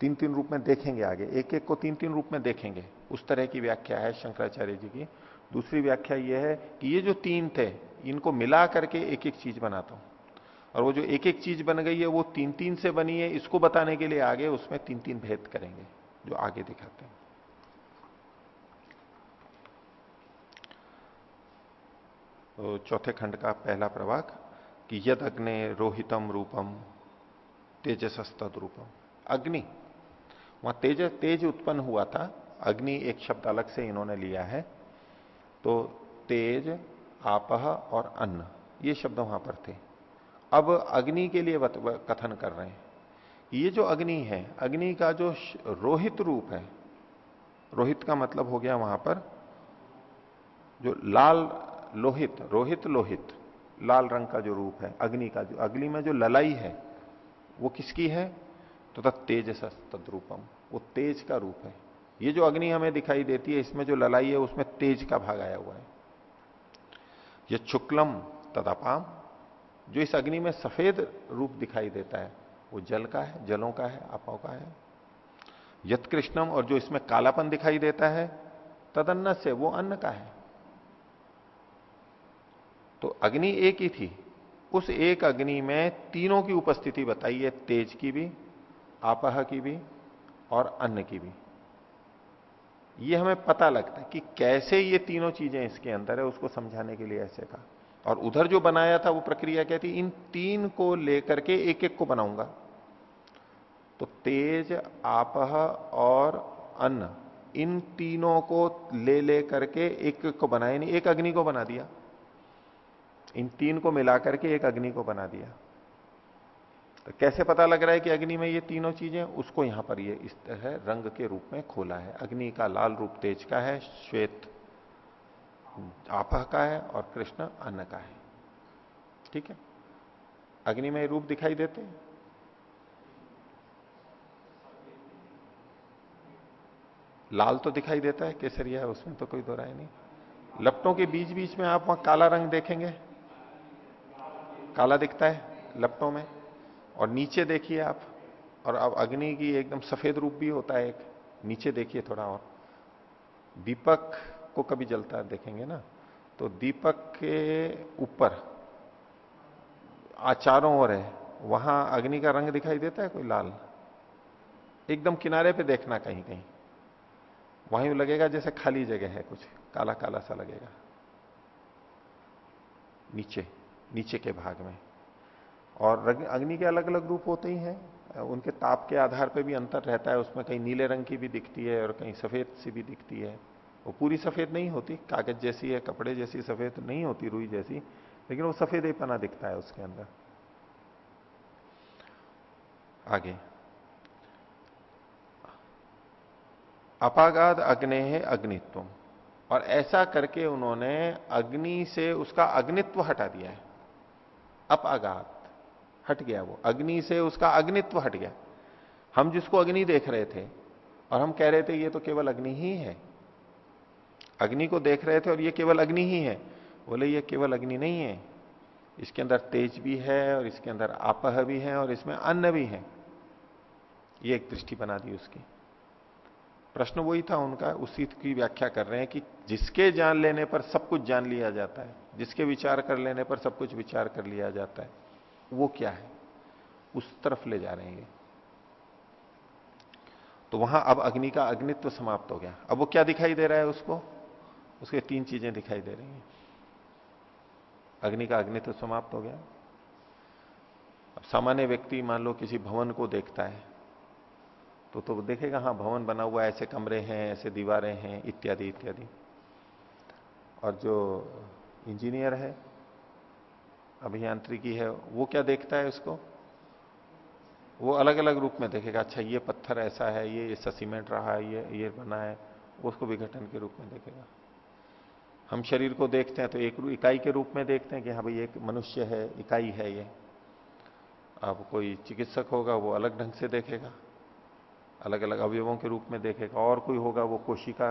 तीन तीन रूप में देखेंगे आगे। एक एक को तीन तीन रूप में देखेंगे। उस तरह की व्याख्या है शंकराचार्य जी की। दूसरी व्याख्या यह है कि ये जो तीन थे, इनको मिला करके एक एक चीज़ बनाता हूँ। और वो जो एक एक चीज़ बन गई है, वो तीन तीन से बनी है, इसको बताने के लिए आगे उसमें तीन तीन भेद करेंगे, जो आगे दिखाते हैं। तो चौथे खंड का पहला प्रभाग कि यद अग्नि रोहितम रूपम, तेजसस्तद रूपम। अग्नि। वहाँ तेज तेज उत्पन्न हुआ था। अग्नि एक शब्द अलग से इन्होंने लिया है। तो तेज, आपह और अन्न, ये शब्द वहाँ पर थे। अब अग्नि के लिए कथन कर रहे हैं। ये जो अग्नि है, अग्नि का जो रोहित रूप है, रोहित का मतलब हो गया वहाँ पर, जो लाल लोहित, रोहित लोहित, लाल रंग का जो रूप है, अग्नि का जो, अग्नि में जो ललाई है, वो किसकी है? तो तत् तेज तद्रूपम, वो तेज का रूप है। ये जो अग्नि हमें दिखाई देती है, इसमें जो ललाई है, उसमें तेज का भाग आया हुआ है। ये शुक्लम तदापाम, जो इस अग्नि में सफ़ेद रूप दिखाई देता है, वो जल का है, जलों का है आपाओं का है। यत कृष्णम और जो इसमें कालापन दिखाई देता है तदन्न से वो अन्न का है। तो अग्नि एक ही थी। उस एक अग्नि में तीनों की उपस्थिति बताई है, तेज की भी, आपह की भी और अन्न की भी। ये हमें पता लगता है कि कैसे ये तीनों चीज़ें इसके अंदर है, उसको समझाने के लिए ऐसे कहा। और उधर जो बनाया था, वो प्रक्रिया क्या थी? इन तीन को लेकर के एक एक को बनाऊँगा। तो तेज, आपह और अन्न, इन तीनों को ले ले करके एक एक को बनाया नहीं एक अग्नि को बना दिया। इन तीन को मिलाकर के एक अग्नि को बना दिया। तो कैसे पता लग रहा है कि अग्नि में ये तीनों चीज़ें, उसको यहाँ पर ये इस तरह रंग के रूप में खोला है। अग्नि का लाल रूप तेज का है, श्वेत आपह का है और कृष्ण अन्न का है। ठीक है? अग्नि में रूप दिखाई देते हैं? लाल तो दिखाई देता है, केसरिया है, उसमें तो कोई दो राय नहीं। लपटों के बीच बीच में आप वहाँ काला रंग देखेंगे। काला दिखता है, लपटों में। और नीचे देखिए आप, और अब अग्नि की एकदम सफ़ेद रूप भी होता है एक। नीचे देखिए थोड़ा और। दीपक को कभी जलता देखेंगे ना? तो दीपक के ऊपर आचारों और है। वहाँ अग्नि का रंग दिखाई देता है कोई लाल? एकदम किनारे पे देखना कहीं कहीं। वहीं लगेगा जैसे खाली जगह है कुछ काला काला सा लगेगा। नीचे। नीचे के भाग में। और अग्नि के अलग अलग रूप होते ही हैं। उनके ताप के आधार पर भी अंतर रहता है। उसमें कहीं नीले रंग की भी दिखती है और कहीं सफ़ेद सी भी दिखती है। वो पूरी सफ़ेद नहीं होती, कागज़ जैसी है, कपड़े जैसी, सफ़ेद नहीं होती, रुई जैसी, लेकिन वो सफ़ेद ही पना दिखता है उसके अंदर। आगे। अपागाद अग्नि है अग्नित्व। और ऐसा करके उन्होंने अग्नि से उसका अग्नित्व हटा दिया है। अपागात हट गया वो। अग्नि से उसका अग्नित्व हट गया। हम जिसको अग्नि देख रहे थे, और हम कह रहे थे, ये तो केवल अग्नि ही है। अग्नि को देख रहे थे, और ये केवल अग्नि ही है। बोले, ये केवल अग्नि नहीं है। इसके अंदर तेज भी है, और इसके अंदर आपह भी है, और इसमें अन्न भी है। ये एक दृष्टि बना दी उसकी। प्रश्न वही था उनका, उसी की व्याख्या कर रहे हैं कि जिसके जान लेने पर सब कुछ जान लिया जाता है, जिसके विचार कर लेने पर सब कुछ विचार कर लिया जाता है, वो क्या है? उस तरफ़ ले जा रहे हैं तो वहाँ अब अग्नि का अग्नित्व समाप्त हो गया। अब वो क्या दिखाई दे रहा है उसको? उसके तीन चीज़ें दिखाई दे रही हैं। अग्नि का अग्नित्व समाप्त हो गया। अब सामान्य व्यक्ति, मान लो किसी भवन को देखता है तो तो देखेगा हाँ भवन बना हुआ ऐसे कमरे हैं, ऐसे दीवारें हैं, इत्यादि इत्यादि। और जो इंजीनियर है, अभियांत्रिकी है, वो क्या देखता है उसको? वो अलग अलग रूप में देखेगा अच्छा ये पत्थर ऐसा है, ये इसका सीमेंट रहा है, ये ये बना है, उसको विघटन के रूप में देखेगा। हम शरीर को देखते हैं तो एक इकाई के रूप में देखते हैं कि हाँ भाई, एक मनुष्य है, इकाई है ये। अब कोई चिकित्सक होगा, वो अलग ढंग से देखेगा। अलग अलग अवयवों के रूप में देखेगा। और कोई होगा वो कोशिका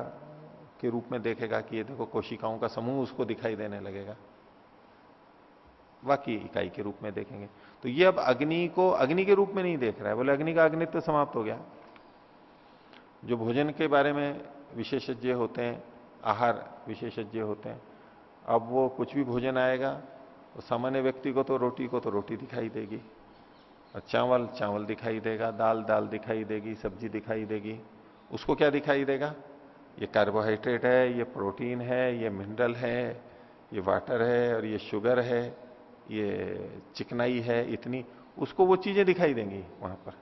के रूप में देखेगा कि ये देखो कोशिकाओं का समूह उसको दिखाई देने लगेगा। बाकी इकाई के रूप में देखेंगे। तो ये अब अग्नि को, अग्नि के रूप में नहीं देख रहा है। बोले अग्नि का अग्नित्व समाप्त हो गया। जो भोजन के बारे में विशेषज्ञ होते हैं, आहार विशेषज्ञ होते हैं, अब वो कुछ भी भोजन आएगा तो सामान्य व्यक्ति को तो रोटी को तो रोटी दिखाई देगी। और चावल चावल दिखाई देगा, दाल दाल दिखाई देगी, सब्ज़ी दिखाई देगी। उसको क्या दिखाई देगा? ये कार्बोहाइड्रेट है, ये प्रोटीन है, ये मिनरल है, ये वाटर है और ये शुगर है, ये चिकनाई है, इतनी। उसको वो चीज़ें दिखाई देंगी वहाँ पर।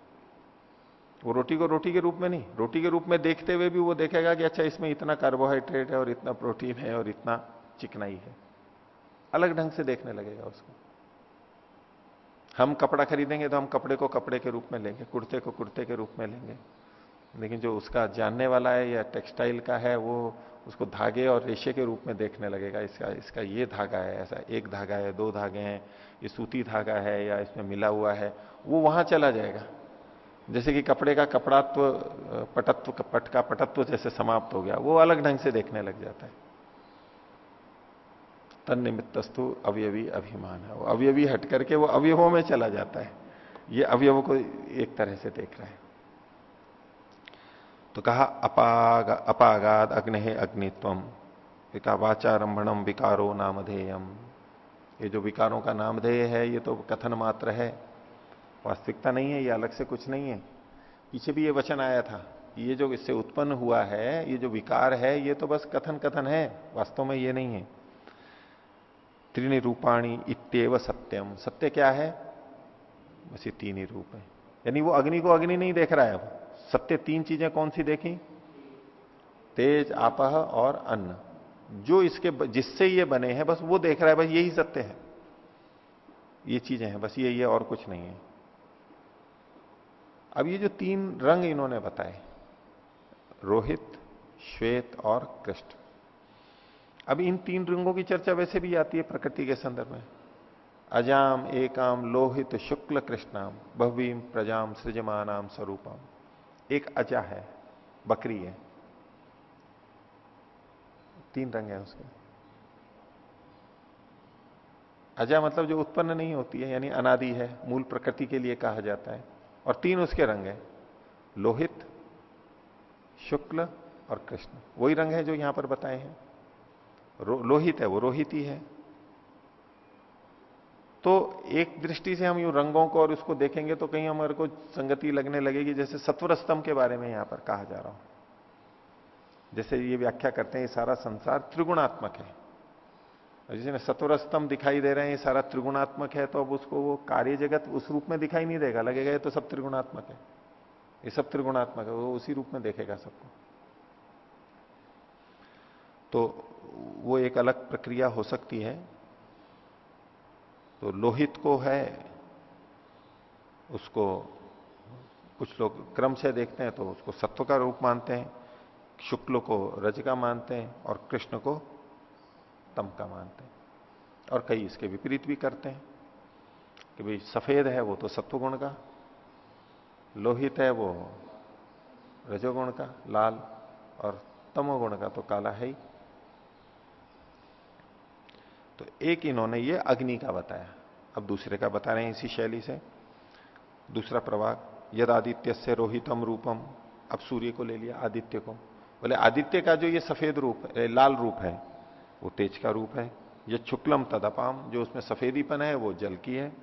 वो रोटी को रोटी के रूप में नहीं, रोटी के रूप में देखते हुए भी वो देखेगा कि अच्छा इसमें इतना कार्बोहाइड्रेट है और इतना प्रोटीन है और इतना चिकनाई है। अलग ढंग से देखने लगेगा उसको। हम कपड़ा खरीदेंगे तो हम कपड़े को कपड़े के रूप में लेंगे, कुर्ते को कुर्ते के रूप में लेंगे। लेकिन जो उसका जानने वाला है या टेक्सटाइल का है, वो उसको धागे और रेशे के रूप में देखने लगेगा। इसका इसका ये धागा है, ऐसा एक धागा है, दो धागे हैं, ये सूती धागा है या इसमें मिला हुआ है, वो वहाँ चला जाएगा। जैसे कि कपड़े का कपड़ात्व, पटत्व, पट का पटत्व जैसे समाप्त हो गया, वो अलग ढंग से देखने लग जाता है। तन निमित्तस्तु अवयवी अभिमान है। वो अवयवी हट करके वो अवयवों में चला जाता है। ये अवयवों को एक तरह से देख रहा है। तो कहा, अपाग, अपागाद अग्नि अग्नित्वम। कहा वाचारंभणम विकारो नामधेयम ये जो विकारों का नामधेय है, ये तो कथन मात्र है। वास्तविकता नहीं है, ये अलग से कुछ नहीं है। पीछे भी ये वचन आया था ये जो इससे उत्पन्न हुआ है, ये जो विकार है, ये तो बस कथन कथन है। वास्तव में ये नहीं है। त्रिनी रूपाणी इत्येव सत्यम सत्य क्या है? बस ये तीन ही रूप है। यानी वो अग्नि को अग्नि नहीं देख रहा है अब। सत्य तीन चीज़ें कौन सी देखी? तेज, आपह और अन्न। जो इसके जिससे ये बने हैं, बस वो देख रहा है, बस यही सत्य है। ये चीज़ें हैं, बस ये ये और कुछ नहीं है। अब ये जो तीन रंग इन्होंने बताए, रोहित, श्वेत और कृष्ण। अब इन तीन रंगों की चर्चा वैसे भी आती है प्रकृति के संदर्भ में। अजाम, एकाम, लोहित, शुक्ल, कृष्णाम भवीम प्रजाम, सृजमानाम, स्वरूपम। एक अजा है, बकरी है। तीन रंग है उसके। अजा मतलब जो उत्पन्न नहीं होती है, यानी अनादि है, मूल प्रकृति के लिए कहा जाता है। और तीन उसके रंग है, लोहित, शुक्ल और कृष्ण। वही रंग है जो यहाँ पर बताए हैं। लोहित है, वो रोहित ही है। तो एक दृष्टि से हम यू रंगों को और उसको देखेंगे तो कहीं हमारे को संगति लगने लगेगी, जैसे सत्वर स्तंभ के बारे में यहाँ पर कहा जा रहा हूँ। जैसे ये व्याख्या करते हैं, ये सारा संसार त्रिगुणात्मक है। जिसमें सत्वर स्तंभ दिखाई दे रहे हैं, ये सारा त्रिगुणात्मक है तो अब उसको वो कार्य जगत उस रूप में दिखाई नहीं देगा। लगेगा ये तो सब त्रिगुणात्मक है। ये सब त्रिगुणात्मक है, वो उसी रूप में देखेगा सबको। तो वो एक अलग प्रक्रिया हो सकती है। तो लोहित को है, उसको कुछ लोग क्रम से देखते हैं तो उसको सत्व का रूप मानते हैं, शुक्ल को रज का मानते हैं और कृष्ण को तम का मानते हैं। और कई इसके विपरीत भी करते हैं कि भाई सफ़ेद है वो तो सत्वगुण का, लोहित है वो रजोगुण का, लाल और तमोगुण का तो काला है ही। तो एक इन्होंने ये अग्नि का बताया। अब दूसरे का बता रहे हैं इसी शैली से। दूसरा प्रभाग यद आदित्य से रोहितम रूपम। अब सूर्य को ले लिया आदित्य को। बोले, आदित्य का जो ये सफ़ेद रूप है लाल रूप है, वो तेज का रूप है। यह शुक्लम तदपाम, जो उसमें सफेदीपन है, वो जल की है।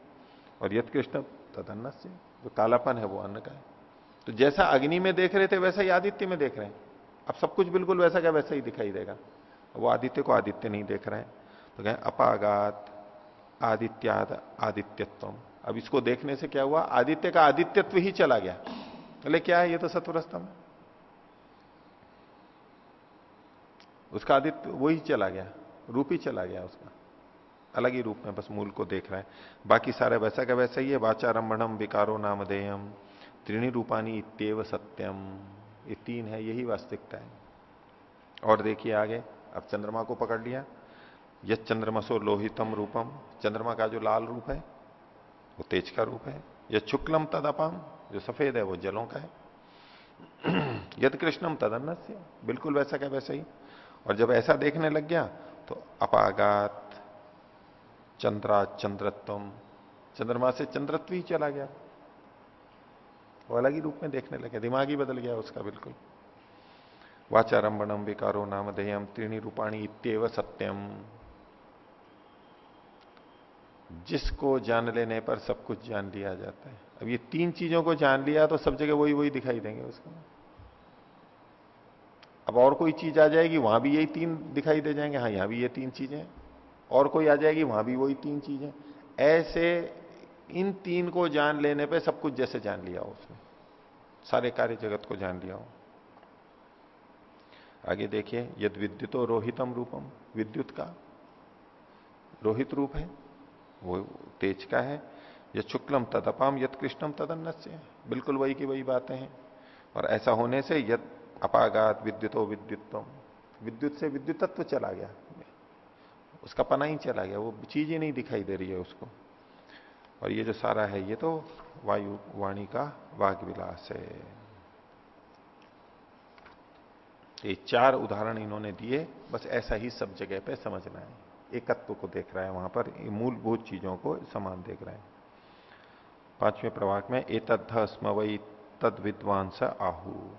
और यद कृष्ण तदन्न से जो कालापन है, वो अन्न का है। तो जैसा अग्नि में देख रहे थे, वैसा ही आदित्य में देख रहे हैं। अब सब कुछ बिल्कुल वैसा क्या वैसा ही दिखाई देगा। वो आदित्य को आदित्य नहीं देख रहे हैं। तो कहें अपागात आदित्याद आदित्यत्व अब इसको देखने से क्या हुआ? आदित्य का आदित्यत्व ही चला गया। बोले, क्या है ये तो सत्वरस्तम? है उसका आदित्य वही चला गया। रूप ही चला गया उसका। अलग ही रूप में बस मूल को देख रहा है। बाकी सारे वैसा का वैसा ही है। वाचारंभम विकारो नामधेयम त्रिणी रूपानी इतव सत्यम। ये तीन है, यही वास्तविकता है। और देखिए आगे। अब चंद्रमा को पकड़ लिया। यह चंद्रमसो लोहितम रूपम चंद्रमा का जो लाल रूप है, वो तेज का रूप है। यह शुक्लम तद जो सफ़ेद है, वो जलों का है। यद कृष्णम तद तदन्न बिल्कुल वैसा क्या वैसा ही। और जब ऐसा देखने लग गया तो अपागात चंद्रा चंद्रत्व चंद्रमा से चंद्रत्व ही चला गया। वो अलग ही रूप में देखने लगे दिमाग ही बदल गया उसका बिल्कुल। वाचारंभम विकारो नाम देयम त्रीणी रूपाणी इतव सत्यम जिसको जान लेने पर सब कुछ जान लिया जाता है। अब ये तीन चीज़ों को जान लिया तो सब जगह वही वही दिखाई देंगे उसको। अब और कोई चीज़ आ जाएगी, वहाँ भी यही तीन दिखाई दे जाएँगे। हाँ यहाँ भी ये तीन चीज़ें और कोई आ जाएगी, वहाँ भी वही तीन चीज़ें ऐसे इन तीन को जान लेने पे सब कुछ जैसे जान लिया हो उसने। सारे कार्य जगत को जान लिया हो। आगे देखिए, यद विद्युतो रोहितम रूपम। विद्युत का? रोहित रूप है? वो तेज का है। यद शुक्लम तदपाम यद कृष्णम तदन्न से बिल्कुल वही की वही बातें हैं। और ऐसा होने से यद अपागात विद्युतो विद्युत्तम विद्युत से विद्युतत्व चला गया। उसका पना ही चला गया। वो चीज़ ही नहीं दिखाई दे रही है उसको। और ये जो सारा है, ये तो वायु, वाणी का वाग विलास है। ये चार उदाहरण इन्होंने दिए। बस ऐसा ही सब जगह पे समझना है। एकत्व को देख रहा है वहाँ पर मूलभूत चीज़ों को समान देख रहा है। पाँचवें प्रवाक में, एतद्ध स्मवई तद विद्वान स आहू।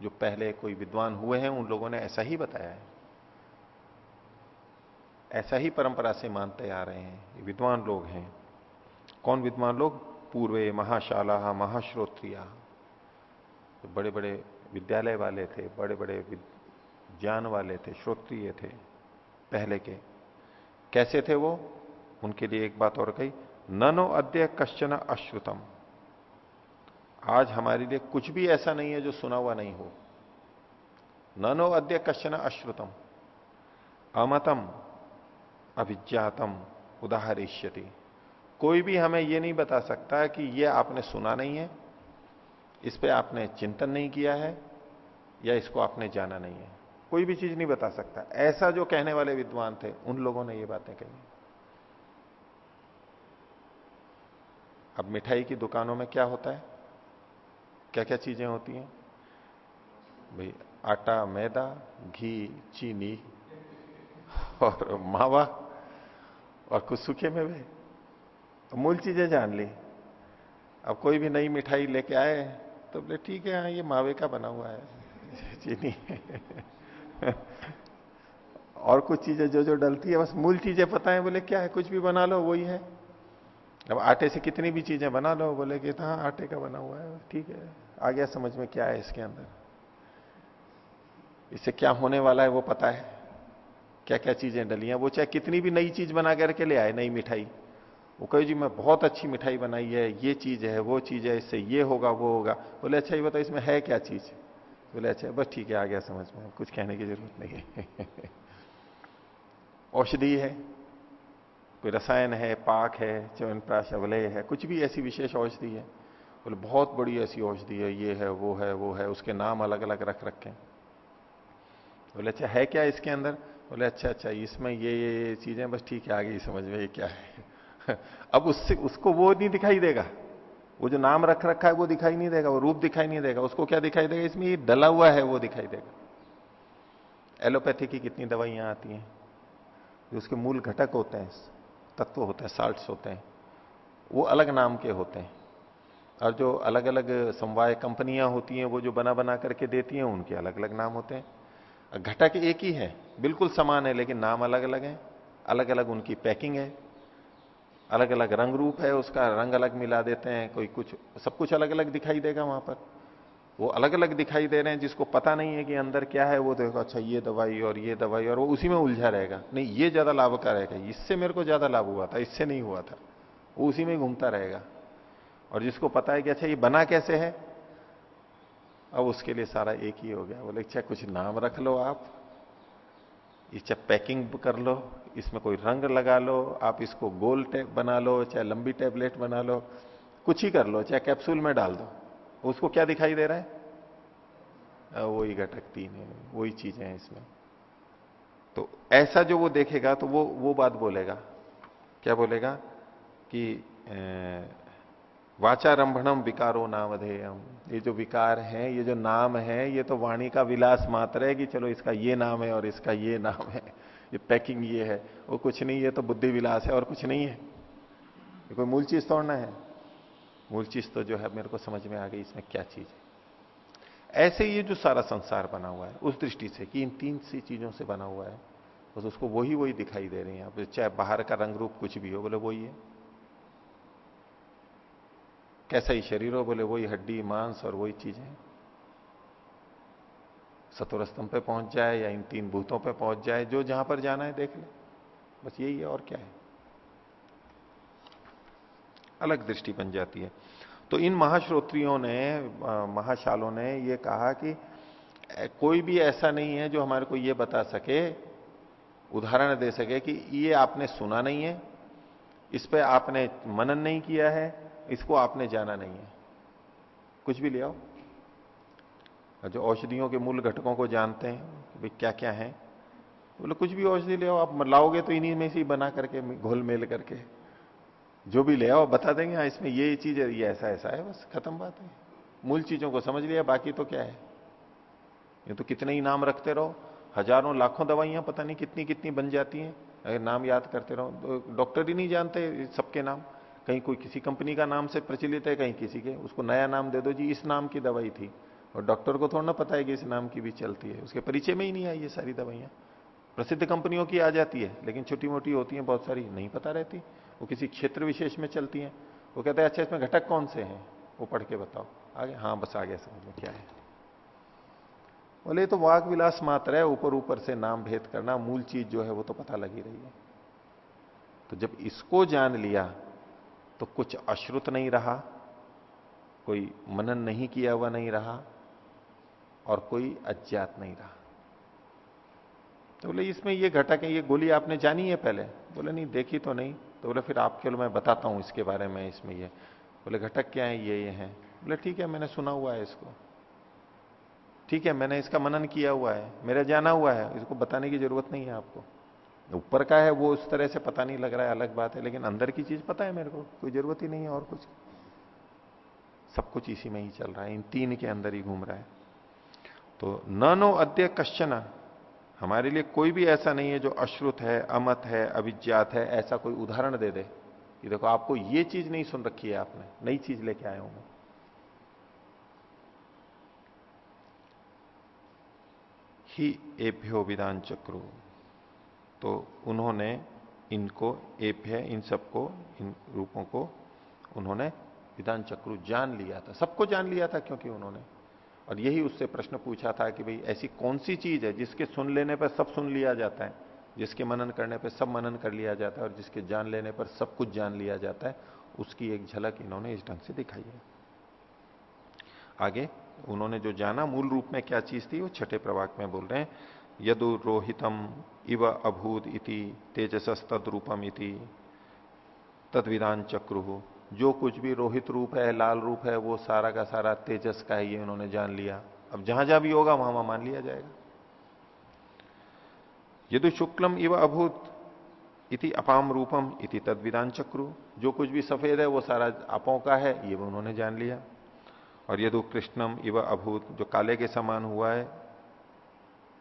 जो पहले कोई विद्वान हुए हैं, उन लोगों ने ऐसा ही बताया है। ऐसा ही परंपरा से मानते आ रहे हैं विद्वान लोग हैं। कौन विद्वान लोग? पूर्वे महाशाला, महाश्रोत्रिया। तो बड़े बड़े विद्यालय वाले थे बड़े बड़े ज्ञान वाले थे, श्रोत्रिय थे, पहले के। कैसे थे वो? उनके लिए एक बात और कही, ननो अद्य कश्चन अश्रुतम। आज हमारे लिए कुछ भी ऐसा नहीं है जो सुना हुआ नहीं हो। ननो अद्य कश्चन अश्रुतम। अमतम अभिज्ञातम उदाहरिष्यति। कोई भी हमें यह नहीं बता सकता कि यह आपने सुना नहीं है, इस पे आपने चिंतन नहीं किया है, या इसको आपने जाना नहीं है। कोई भी चीज़ नहीं बता सकता। ऐसा जो कहने वाले विद्वान थे, उन लोगों ने ये बातें कही। अब मिठाई की दुकानों में क्या होता है? क्या क्या चीज़ें होती हैं? भाई, आटा, मैदा, घी, चीनी और मावा और कुछ सूखे में भी। तो मूल चीज़ें जान ली। अब कोई भी नई मिठाई लेके आए तो बोले, ठीक है हाँ ये मावे का बना हुआ है, चीनी और कुछ चीज़ें जो जो डलती है, बस मूल चीज़ें पता है बोले, क्या है? कुछ भी बना लो, वही है। अब आटे से कितनी भी चीज़ें बना लो, बोले कि हाँ आटे का बना हुआ है, ठीक है। आ गया समझ में क्या है इसके अंदर। इससे क्या होने वाला है वो पता है। क्या क्या चीज़ें डली हैं। वो चाहे कितनी भी नई चीज़ बना करके ले आए, नई मिठाई। वो कहे, जी, मैं बहुत अच्छी मिठाई बनाई है, ये चीज़ है, वो चीज़ है, इससे ये होगा, वो होगा। बोले अच्छा ये बताओ, इसमें है क्या चीज़? बोले अच्छा बस ठीक है, आ गया समझ में, कुछ कहने की ज़रूरत नहीं है। औषधि है, कोई रसायन है, पाक है चवन अवलय है, कुछ भी ऐसी विशेष औषधि है। बोले, बहुत बड़ी ऐसी औषधि है, ये है, वो है वो है, उसके नाम अलग अलग रख रखे बोले अच्छा है क्या इसके अंदर? बोले अच्छा अच्छा इसमें ये ये चीज़ें, बस ठीक है आ गई समझ में ये क्या है। अब उससे, उसको वो नहीं दिखाई देगा। वो जो नाम रख रखा है वो दिखाई नहीं देगा, वो रूप दिखाई नहीं देगा। उसको क्या दिखाई देगा? इसमें ये डला हुआ है, वो दिखाई देगा। एलोपैथी की कितनी दवाइयाँ आती हैं? जो उसके मूल घटक होते हैं, तत्व होते हैं साल्ट्स होते हैं, वो अलग नाम के होते हैं। और जो अलग अलग समवाय कंपनियाँ होती हैं, वो जो बना बना करके देती हैं, उनके अलग अलग नाम होते हैं। घटक एक ही है, बिल्कुल समान है, लेकिन नाम अलग अलग है अलग अलग उनकी पैकिंग है। अलग अलग रंग रूप है, उसका रंग अलग मिला देते हैं, कोई कुछ, सब कुछ अलग अलग दिखाई देगा वहाँ पर। वो अलग अलग दिखाई दे रहे हैं, जिसको पता नहीं है कि अंदर क्या है, वो देखो अच्छा ये दवाई और ये दवाई, और वो उसी में उलझा रहेगा। नहीं, ये ज़्यादा लाभ का रहेगा, इससे मेरे को ज़्यादा लाभ हुआ था, इससे नहीं हुआ था। वो उसी में घूमता रहेगा। और जिसको पता है कि अच्छा ये बना कैसे है? अब उसके लिए सारा एक ही हो गया। बोले अच्छा कुछ नाम रख लो आप। चाहे पैकिंग कर लो, इसमें कोई रंग लगा लो, आप इसको गोल टैप बना लो, चाहे लंबी टैबलेट बना लो, कुछ ही कर लो, चाहे कैप्सूल में डाल दो। उसको क्या दिखाई दे रहा है? वही घटक तीन है, वही चीज़ें हैं इसमें। तो ऐसा जो वो देखेगा तो वो वो बात बोलेगा। क्या बोलेगा? कि वाचारंभणम विकारो नामधेयम। ये जो विकार है, ये जो नाम है, ये तो वाणी का विलास मात्र है कि चलो इसका ये नाम है और इसका ये नाम है। ये पैकिंग ये है। वो कुछ नहीं है तो बुद्धि विलास है और कुछ नहीं है। ये कोई मूल चीज़ तोड़ना है। मूल चीज़ तो जो है, मेरे को समझ में आ गई, इसमें क्या चीज़ है। ऐसे ये जो सारा संसार बना हुआ है, उस दृष्टि से कि इन तीन सी चीज़ों से बना हुआ है, बस उसको वही वही दिखाई दे रही है। चाहे बाहर का रंग रूप कुछ भी हो, बोले वही है। कैसा ही शरीर हो, बोले वही हड्डी, मांस और वही चीज़ें। सतुर स्तंभ पे पहुँच जाए या इन तीन भूतों पे पहुँच जाए, जो जहाँ पर जाना है देख ले। बस यही है, और क्या है? अलग दृष्टि बन जाती है। तो इन महाश्रोत्रियों ने महाशालों ने ये कहा कि कोई भी ऐसा नहीं है जो हमारे को ये बता सके, उदाहरण दे सके कि ये आपने सुना नहीं है, इस पर आपने मनन नहीं किया है इसको आपने जाना नहीं है। कुछ भी ले आओ। जो औषधियों के मूल घटकों को जानते हैं भाई क्या क्या है, बोले, कुछ भी औषधि ले आओ। आप लाओगे तो इन्हीं में से ही बना करके घोल मेल करके। जो भी ले आओ, बता देंगे हाँ इसमें ये चीज़ है, ये ऐसा ऐसा है, बस खत्म बात है। मूल चीज़ों को समझ लिया, बाकी तो क्या है? ये तो कितने ही नाम रखते रहो। हज़ारों, लाखों दवाइयाँ, पता नहीं कितनी कितनी बन जाती हैं। अगर नाम याद करते रहो तो डॉक्टर ही नहीं जानते सबके नाम। कहीं कोई किसी कंपनी का नाम से प्रचलित है, कहीं किसी के, उसको नया नाम दे दो जी, इस नाम की दवाई थी। और डॉक्टर को थोड़ा ना पता है कि इस नाम की भी चलती है। उसके परिचय में ही नहीं आई ये सारी दवाइयाँ। प्रसिद्ध कंपनियों की आ जाती है, लेकिन छोटी मोटी होती है, बहुत सारी नहीं पता रहती। वो किसी क्षेत्र विशेष में चलती हैं। वो कहते हैं अच्छा इसमें घटक कौन से हैं? वो पढ़ के बताओ। आगे हाँ बस आगे, समझ में क्या है? बोले तो वाक विलास मात्र है, ऊपर ऊपर से नाम भेद करना, मूल चीज़ जो है वो तो पता लगी रही है। तो जब इसको जान लिया तो कुछ अश्रुत नहीं रहा, कोई मनन नहीं किया हुआ नहीं रहा, और कोई अज्ञात नहीं रहा। तो बोले, इसमें ये घटक है, ये गोली आपने जानी है पहले? बोले, नहीं, देखी तो नहीं। तो बोले, फिर आपके मैं बताता हूँ इसके बारे में, इसमें ये। बोले, घटक क्या है? ये ये है। बोले, ठीक है, मैंने सुना हुआ है इसको। ठीक है, मैंने इसका मनन किया हुआ है, मेरा जाना हुआ है, इसको बताने की ज़रूरत नहीं है आपको। ऊपर का है, वो उस तरह से पता नहीं लग रहा है, अलग बात है, लेकिन अंदर की चीज़ पता है मेरे को, कोई ज़रूरत ही नहीं है और कुछ। सब कुछ इसी में ही चल रहा है, इन तीन के अंदर ही घूम रहा है। तो न नो अद्य कश्चन, हमारे लिए कोई भी ऐसा नहीं है जो अश्रुत है, अमत है अभिज्ञात है, ऐसा कोई उदाहरण दे दे। कि देखो, आपको ये चीज़ नहीं सुन रखी है आपने, नई चीज़ लेके आए हूँ। मैं ही एभ्यो विधान चक्रो। तो उन्होंने इनको एभ्य इन सबको, इन रूपों को उन्होंने विधान चक्रु जान लिया था। सबको जान लिया था क्योंकि उन्होंने। और यही उससे प्रश्न पूछा था कि भाई ऐसी कौन सी चीज़ है जिसके सुन लेने पर सब सुन लिया जाता है, जिसके मनन करने पर सब मनन कर लिया जाता है और जिसके जान लेने पर सब कुछ जान लिया जाता है, उसकी एक झलक इन्होंने इस ढंग से दिखाई है। आगे, उन्होंने जो जाना, मूल रूप में क्या चीज़ थी, वो छठे प्रवाक में बोल रहे हैं। यदु रोहितम इव अभूत इति तेजस तद्रूपम इति तदविधान चक्रु जो कुछ भी रोहित रूप है, लाल रूप है, वो सारा का सारा तेजस का है ये उन्होंने जान लिया। अब जहाँ जहाँ भी होगा, वहाँ वहाँ मान लिया जाएगा। यदु शुक्लम इव अभूत इति अपाम रूपम इति तद विधान चक्रु जो कुछ भी सफ़ेद है, वो सारा अपों का है, ये उन्होंने जान लिया। और यदु कृष्णम इव अभूत, जो काले के समान हुआ है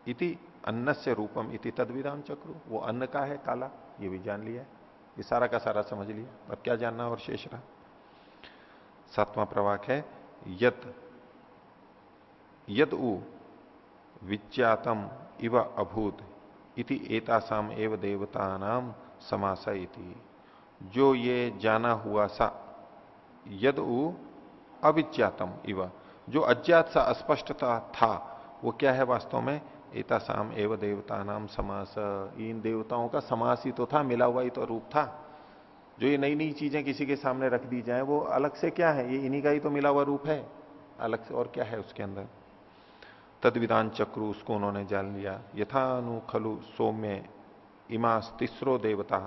इति अन्न से रूपम इति तद विधान चक्रु। वो अन्न का है, काला, ये भी जान लिया ये सारा का सारा समझ लिया। अब क्या जानना और शेष रहा? सातवां प्रवाक है, यत यद उ विज्ञातम इव अभूत, इति एतासाम एव देवता नाम समास जो ये जाना हुआ सा, यद उ अविज्ञातम इव। जो अज्ञात सा, अस्पष्टता था, वो क्या है वास्तव में? एतासाम एव देवता नाम समास। इन देवताओं का समास ही तो था, मिला हुआ ही तो रूप था। जो ये नई नई चीज़ें किसी के सामने रख दी जाए, वो अलग से क्या है? ये इन्हीं का ही तो मिला हुआ रूप है। अलग से और क्या है उसके अंदर? तद विधान चक्रु, उसको उन्होंने जान लिया। यथानु खलु सौम्य इमास तीसरो देवता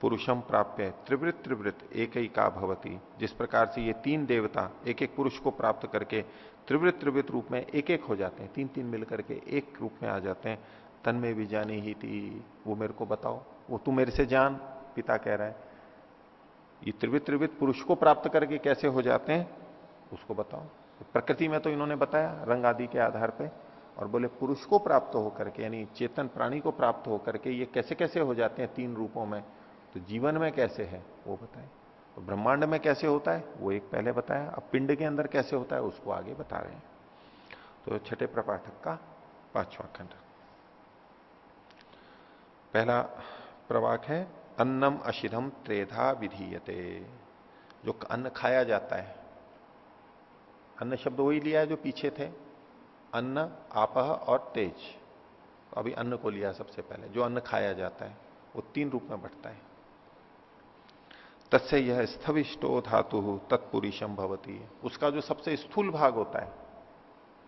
पुरुषम प्राप्य त्रिवृत त्रिवृत एक ही का भवती। जिस प्रकार से ये तीन देवता एक एक पुरुष को प्राप्त करके त्रिवृत त्रिवृत रूप में एक एक हो जाते हैं तीन तीन मिलकर के एक रूप में आ जाते हैं। तन में भी जानी ही थी, वो मेरे को बताओ, वो तू मेरे से जान, पिता कह रहा है। ये त्रिवित त्रिवित पुरुष को प्राप्त करके कैसे हो जाते हैं, उसको बताओ। प्रकृति में तो इन्होंने बताया, रंग आदि के आधार पर और बोले, पुरुष को प्राप्त होकर के, यानी चेतन प्राणी को प्राप्त होकर के ये कैसे कैसे हो जाते हैं तीन रूपों में? तो जीवन में कैसे है, वो बताए। तो ब्रह्मांड में कैसे होता है? वो एक पहले बताया। अब पिंड के अंदर कैसे होता है, उसको आगे बता रहे हैं। तो छठे प्रपाठक का पांचवा खंड। पहला प्रवाक है, अन्नम अशिधम त्रेधा विधीयते। जो अन्न खाया जाता है। अन्न शब्द वही लिया है जो पीछे थे। अन्न, आपह और तेज। तो अभी अन्न को लिया सबसे पहले। जो अन्न खाया जाता है, वो तीन रूप में बढ़ता है। तस्य यह स्थविष्टो धातु तत्पुरुषम भवती। उसका जो सबसे स्थूल भाग होता है,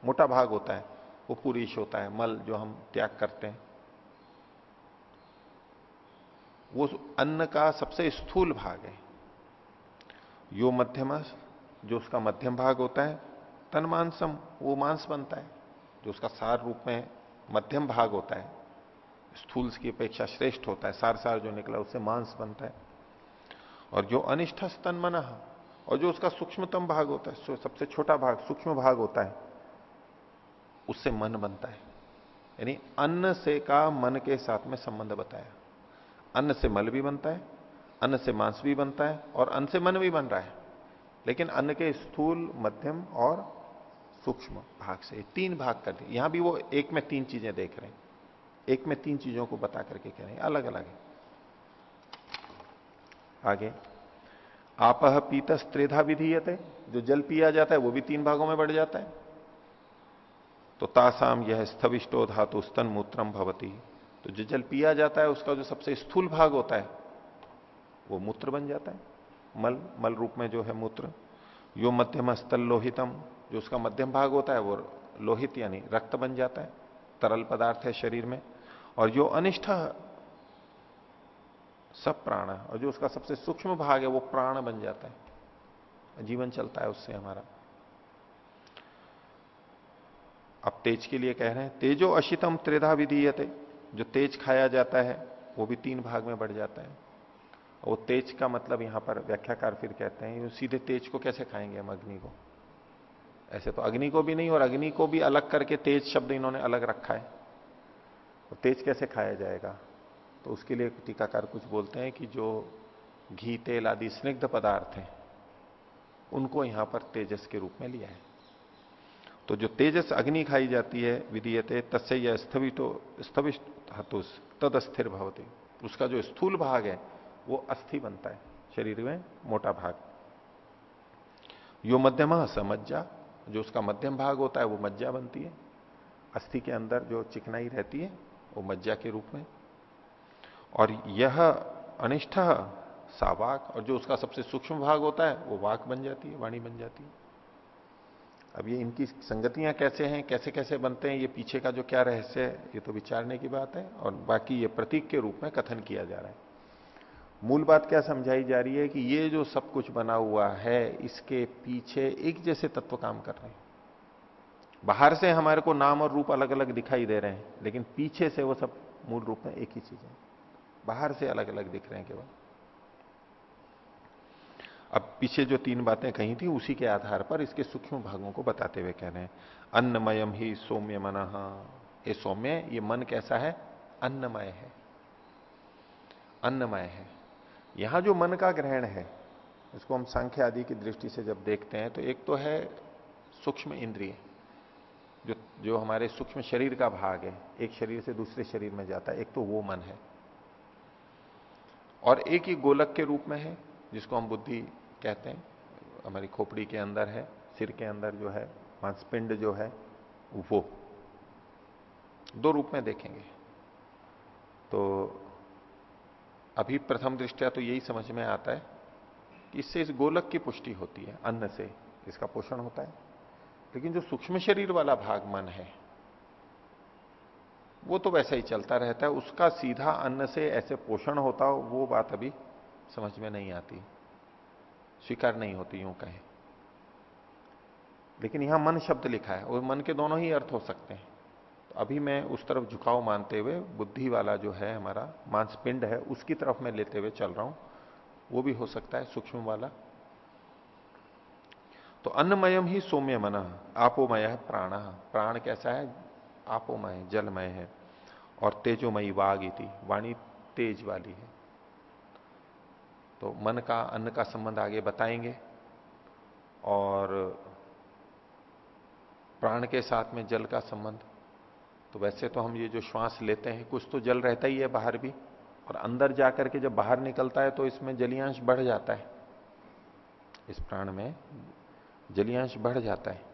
मोटा भाग होता है, वो पुरुष होता है, मल जो हम त्याग करते हैं। वो अन्न का सबसे स्थूल भाग है। यो मध्यम, जो उसका मध्यम भाग होता है, तन मांसम, वो मांस बनता है। जो उसका सार रूप में मध्यम भाग होता है, स्थूल की अपेक्षा श्रेष्ठ होता है सार सार जो निकला, उससे मांस बनता है। और जो अनिष्ठ स्तन मना और जो उसका सूक्ष्मतम भाग होता है सबसे छोटा भाग, सूक्ष्म भाग होता है, उससे मन बनता है। यानी अन्न से का मन के साथ में संबंध बताया। अन्न से मल भी बनता है, अन्न से मांस भी बनता है, और अन्न से मन भी बन रहा है। लेकिन अन्न के स्थूल, मध्यम और सूक्ष्म भाग से, तीन भाग कर दिए। यहाँ भी वो एक में तीन चीज़ें देख रहे हैं। एक में तीन चीज़ों को बता करके कह रहे हैं। अलग अलग है। आगे। आपह पीत स्त्रेधा विधीयते। जो जल पिया जाता है, वो भी तीन भागों में बढ़ जाता है। तो तासाम यह स्थविष्टो धातु स्तन मूत्रम भवती। तो जो जल पिया जाता है, उसका जो सबसे स्थूल भाग होता है, वो मूत्र बन जाता है। मल मल रूप में जो है मूत्र। यो मध्यम स्थल लोहितम जो उसका मध्यम भाग होता है, वो लोहित यानी रक्त बन जाता है, तरल पदार्थ है शरीर में। और जो अनिष्ठ सब प्राण है और जो उसका सबसे सूक्ष्म भाग है, वो प्राण बन जाता है। जीवन चलता है उससे हमारा। अब तेज के लिए कह रहे हैं, तेजो अशितम त्रिधा विधीयते। जो तेज खाया जाता है, वो भी तीन भाग में बढ़ जाता है। वो तेज का मतलब यहाँ पर व्याख्याकार फिर कहते हैं सीधे तेज को कैसे खाएँगे हम अग्नि को? ऐसे तो अग्नि को भी नहीं, और अग्नि को भी अलग करके तेज शब्द इन्होंने अलग रखा है। तो तेज कैसे खाया जाएगा? तो उसके लिए टीकाकार कुछ बोलते हैं कि जो घी, तेल आदि स्निग्ध पदार्थ हैं, उनको यहाँ पर तेजस के रूप में लिया है। तो जो तेजस अग्नि खाई जाती है, विधीयते, तस्य यह स्थवितो, स्थविष्ट धातु तद अस्थिर भवती। उसका जो स्थूल भाग है, वो अस्थि बनता है, शरीर में मोटा भाग। यो मध्यम समज्जा जो उसका मध्यम भाग होता है, वो मज्जा बनती है। अस्थि के अंदर जो चिकनाई रहती है, वो मज्जा के रूप में और यह अनिष्ठ सावाक, और जो उसका सबसे सूक्ष्म भाग होता है, वो वाक बन जाती है, वाणी बन जाती है। अब ये इनकी संगतियाँ कैसे हैं, कैसे कैसे बनते हैं, ये पीछे का जो क्या रहस्य है, ये तो विचारने की बात है, और बाकी ये प्रतीक के रूप में कथन किया जा रहा है। मूल बात क्या समझाई जा रही है कि ये जो सब कुछ बना हुआ है, इसके पीछे एक जैसे तत्व काम कर रहे हैं। बाहर से हमारे को नाम और रूप अलग अलग दिखाई दे रहे हैं, लेकिन पीछे से वो सब मूल रूप में एक ही चीज़ है। बाहर से अलग अलग दिख रहे हैं केवल। अब पीछे जो तीन बातें कही थी, उसी के आधार पर इसके सूक्ष्म भागों को बताते हुए कह रहे हैं अन्नमयम ही सौम्य मन ये सौम्य, ये मन कैसा है? अन्नमय है। अन्नमय है। यहाँ जो मन का ग्रहण है, इसको हम संख्या आदि की दृष्टि से जब देखते हैं तो एक तो है सूक्ष्म इंद्रिय, जो जो हमारे सूक्ष्म शरीर का भाग है। एक शरीर से दूसरे शरीर में जाता है, एक तो वो मन है। और एक ही गोलक के रूप में है, जिसको हम बुद्धि कहते हैं। हमारी खोपड़ी के अंदर है, सिर के अंदर जो है, मांसपिंड जो है, वो। दो रूप में देखेंगे। तो अभी प्रथम दृष्टिया तो यही समझ में आता है कि इससे इस गोलक की पुष्टि होती है, अन्न से इसका पोषण होता है। लेकिन जो सूक्ष्म शरीर वाला भाग मन है वो तो वैसा ही चलता रहता है। उसका सीधा अन्न से ऐसे पोषण होता हो, वो बात अभी समझ में नहीं आती। स्वीकार नहीं होती, यूँ कहें। लेकिन यहाँ मन शब्द लिखा है, और मन के दोनों ही अर्थ हो सकते हैं। तो अभी मैं उस तरफ़ झुकाव मानते हुए, बुद्धि वाला जो है हमारा, मांसपिंड है, उसकी तरफ़ मैं लेते हुए चल रहा हूँ। वो भी हो सकता है, सूक्ष्म वाला। तो अन्नमयम ही सौम्य मन आपोमय प्राण। प्राण कैसा है? आपोमय, जलमय है और तेजोमयी वाग इति, वाणी तेज वाली है। तो मन का, अन्न का संबंध आगे बताएँगे और प्राण के साथ में जल का संबंध। तो वैसे तो हम ये जो श्वास लेते हैं, कुछ तो जल रहता ही है बाहर भी और अंदर जाकर के जब बाहर निकलता है तो इसमें जलियांश बढ़ जाता है। इस प्राण में जलियांश बढ़ जाता है।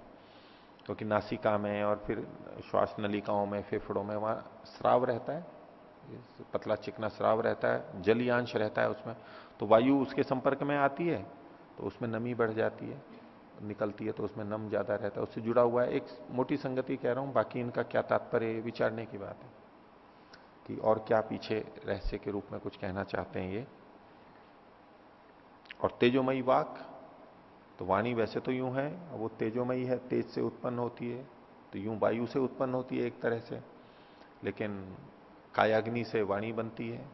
क्योंकि नासिका में और फिर श्वास नलिकाओं में, फेफड़ों में वहाँ श्राव रहता है। पतला चिकना श्राव रहता है, जलियांश रहता है उसमें। तो वायु उसके संपर्क में आती है तो उसमें नमी बढ़ जाती है, निकलती है तो उसमें नम ज़्यादा रहता है। उससे जुड़ा हुआ है, एक मोटी संगति कह रहा हूँ, बाकी इनका क्या तात्पर्य विचारने की बात है कि और क्या पीछे रहस्य के रूप में कुछ कहना चाहते हैं ये। और तेजोमयी वाक तो वाणी वैसे तो यूँ है वो तेजोमयी है, तेज से उत्पन्न होती है तो यूँ वायु से उत्पन्न होती है एक तरह से। लेकिन कायाग्नि से वाणी बनती है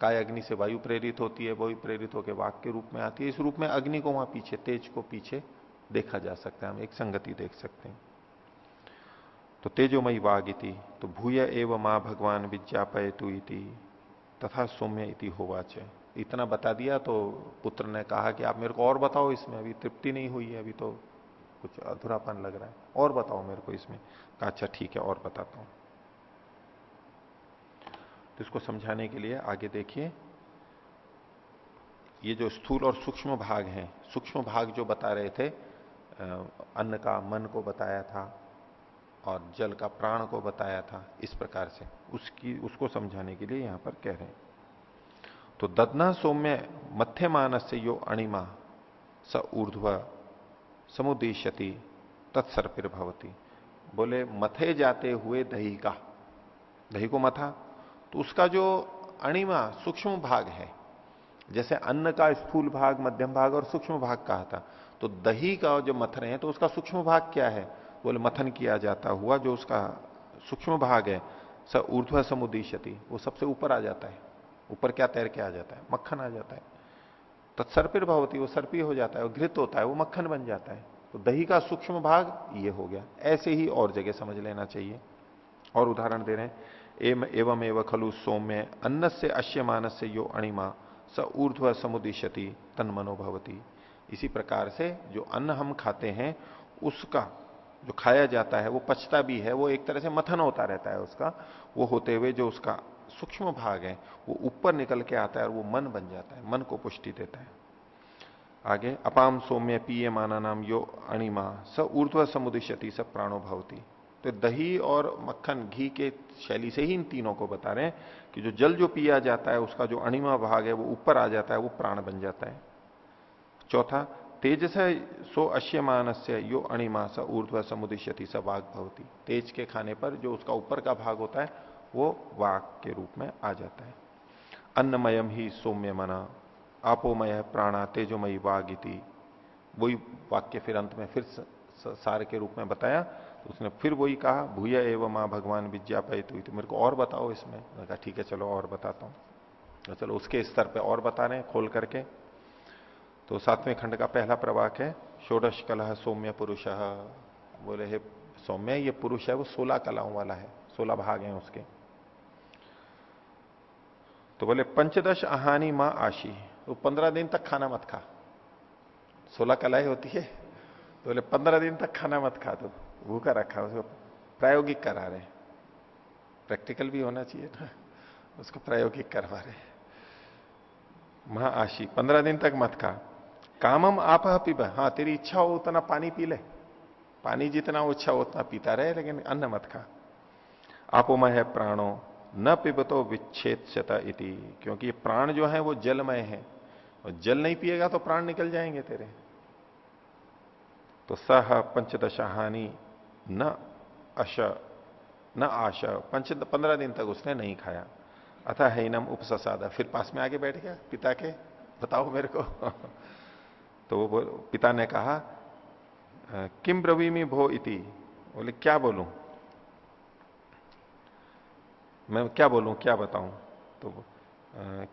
काय अग्नि से वायु प्रेरित होती है वही प्रेरित होकर वाक के रूप में आती है। इस रूप में अग्नि को वहाँ पीछे, तेज को पीछे देखा जा सकता है, हम एक संगति देख सकते हैं। तो तेजोमयी वाग इति तो भूय एवं माँ भगवान विज्ञापय तुति तथा सौम्य इति होवाच। इतना बता दिया तो पुत्र ने कहा कि आप मेरे को और बताओ इसमें, अभी तृप्ति नहीं हुई है, अभी तो कुछ अधूरापन लग रहा है। और बताओ मेरे को इसमें। कहा अच्छा ठीक है, और बताता हूँ। तो इसको समझाने के लिए आगे देखिए। ये जो स्थूल और सूक्ष्म भाग हैं, सूक्ष्म भाग जो बता रहे थे अन्न का, मन को बताया था और जल का, प्राण को बताया था, इस प्रकार से। उसकी, उसको समझाने के लिए यहाँ पर कह रहे हैं। तो ददना सौम्य मध्य मानस से यो अणिमा स ऊर्ध्व समुदेशति तत्सर्पिर भवती। बोले, मथे जाते हुए दही का। दही को मथा। तो उसका जो अणिमा सूक्ष्म भाग है, जैसे अन्न का स्थूल भाग, मध्यम भाग और सूक्ष्म भाग कहा था तो दही का जो मथन है तो उसका सूक्ष्म भाग क्या है? बोले, मथन किया जाता हुआ जो उसका सूक्ष्म भाग है, स ऊर्ध्व समुदीशति वो सबसे ऊपर आ जाता है। ऊपर क्या तैर के आ जाता है, मक्खन आ जाता है। तत्सर्पिर भवती, वो सर्पी हो जाता है, वो घृत होता है, वो मक्खन बन जाता है। तो दही का सूक्ष्म भाग, ये हो गया। ऐसे ही और जगह समझ लेना चाहिए। और उदाहरण दे रहे हैं एवं एवं खलु सौम्य अन्न से अश्य मानस से यो अणिमा, स ऊर्ध्व समुदिशति, तन मनोभवती। इसी प्रकार से जो अन्न हम खाते हैं, उसका जो खाया जाता है, वो पचता भी है, वो एक तरह से मथन होता रहता है उसका, वो होते हुए जो उसका सूक्ष्म भाग है, वो ऊपर निकल के आता है और वो मन बन जाता है, मन को पुष्टि देता है। आगे, अपाम सौम्य पीए माना नाम यो अणिमा, स ऊर्ध्व समुदिशति स प्राणो भवती। तो दही और मक्खन, घी के शैली से ही इन तीनों को बता रहे हैं कि जो जल जो पिया जाता है, उसका जो अणिमा भाग है, वो ऊपर आ जाता है, वो प्राण बन जाता है। चौथा तेज से सो अश्यमान से यो अणिमा, स ऊर्ध्व समुदिशति स वाघ भवती। तेज के खाने पर जो उसका ऊपर का भाग होता है वो वाघ के रूप में आ जाता है। अन्नमयम ही सौम्य मना आपोमय प्राणा तेजोमयी वाघ इति वही वाक्य फिर अंत में फिर सार के रूप में बताया तो उसने फिर वही कहा भूया एवं माँ भगवान विज्ञापय तो, तो मेरे को और बताओ इसमें। मैं कहा ठीक है चलो और बताता हूँ। तो चलो उसके स्तर पे और बता रहे हैं खोल करके। तो सातवें खंड का पहला प्रवाक है षोडश कला सौम्य पुरुष। बोले हे सौम्य ये पुरुष है वो सोलह कलाओं वाला है सोलह भाग हैं उसके। तो बोले, पंचदश आहानी माँ आशी। वो तो पंद्रह दिन तक खाना मत खा। सोलह कलाएँ होती है। तो बोले, पंद्रह दिन तक खाना मत खा। तो भूखा रखा, उसको प्रायोगिक करा रहे प्रैक्टिकल भी होना चाहिए ना। उसको प्रायोगिक करवा रहे महाआशी पंद्रह दिन तक मत खा। कामम आप पीब हाँ तेरी इच्छा हो उतना पानी पी ले। पानी जितना अच्छा उतना पीता रहे, लेकिन अन्न मत खा। आपोमय है प्राणो न पिबतो विच्छेद इति, क्योंकि प्राण जो है वो जलमय है। और जल नहीं पिएगा तो प्राण निकल जाएँगे तेरे। तो सह पंचदशाहानी न अश, न आश, पंच, पंद्रह दिन तक उसने नहीं खाया। अथा हैनम उपससादा। फिर पास में आके बैठ गया पिता के, बताओ मेरे को। तो वो पिता ने कहा किम ब्रवीमी भो इति? बोले, क्या बोलूँ? मैं क्या बोलूँ, क्या बताऊँ? तो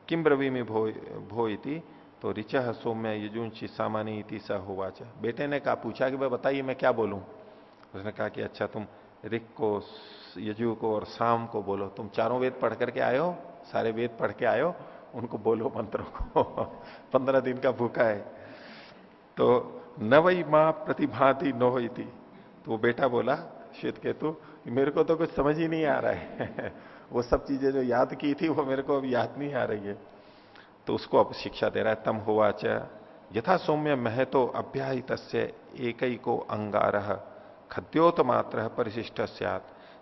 किम ब्रवीमी भो भो इति तो रिच सौम्य यजुंशी सामानी इति स होवाच। बेटे ने कहा, पूछा कि भाई बताइए मैं क्या बोलूँ? उसने कहा कि अच्छा तुम रिक को, यजु को और शाम को बोलो। तुम चारों वेद पढ़ करके आयो सारे वेद पढ़ के आयो उनको बोलो मंत्रों को। पंद्रह दिन का भूखा है। तो न वही माँ प्रतिभाति नो थी तो बेटा बोला, श्वेत केतु, मेरे को तो कुछ समझ ही नहीं आ रहा है। वो सब चीज़ें जो याद की थी, वो मेरे को अब याद नहीं आ रही है। तो उसको अब शिक्षा दे रहा है, तम हुआ च यथा सौम्य मह तो अभ्याहित एक ही को अंगार, खद्योत मात्र परिशिष्ट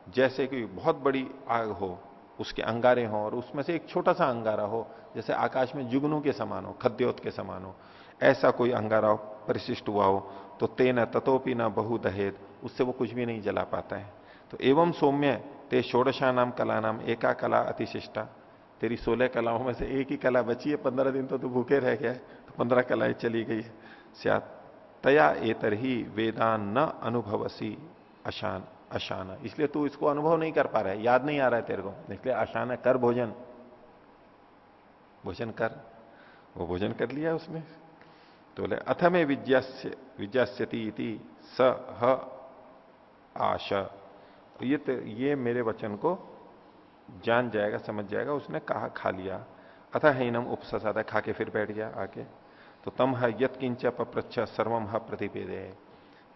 जैसे कि बहुत बड़ी आग हो, उसके अंगारे हो और उसमें से एक छोटा सा अंगारा हो, जैसे आकाश में जुगनू के समान हो, खद्योत के समान हो। ऐसा कोई अंगारा परिशिष्ट हुआ हो तो तेना ततोपि न बहु दहेद उससे वो कुछ भी नहीं जला पाता है। तो एवं सौम्य ते षोडशा नाम कला नाम एका कला अतिशिष्टा। तेरी सोलह कलाओं में से एक ही कला बची है, पंद्रह दिन तो तू भूखे रह गया तो पंद्रह कलाएँ चली गई है। तया एतर ही वेदान न अनुभवसी, अशान अशान। इसलिए तू इसको अनुभव नहीं कर पा रहा है, याद नहीं आ रहा है तेरे को। इसलिए अशान कर भोजन। भोजन कर। वो भोजन कर लिया उसने। तो बोले, अथ में विज्ञास्य स ह आश ये तो ये मेरे वचन को जान जाएगा, समझ जाएगा, उसने कहा, खा लिया। अथा हीनम उपससादा खा के फिर बैठ गया आके। तो तम है यत किंच सर्वम ह प्रतिपेदे।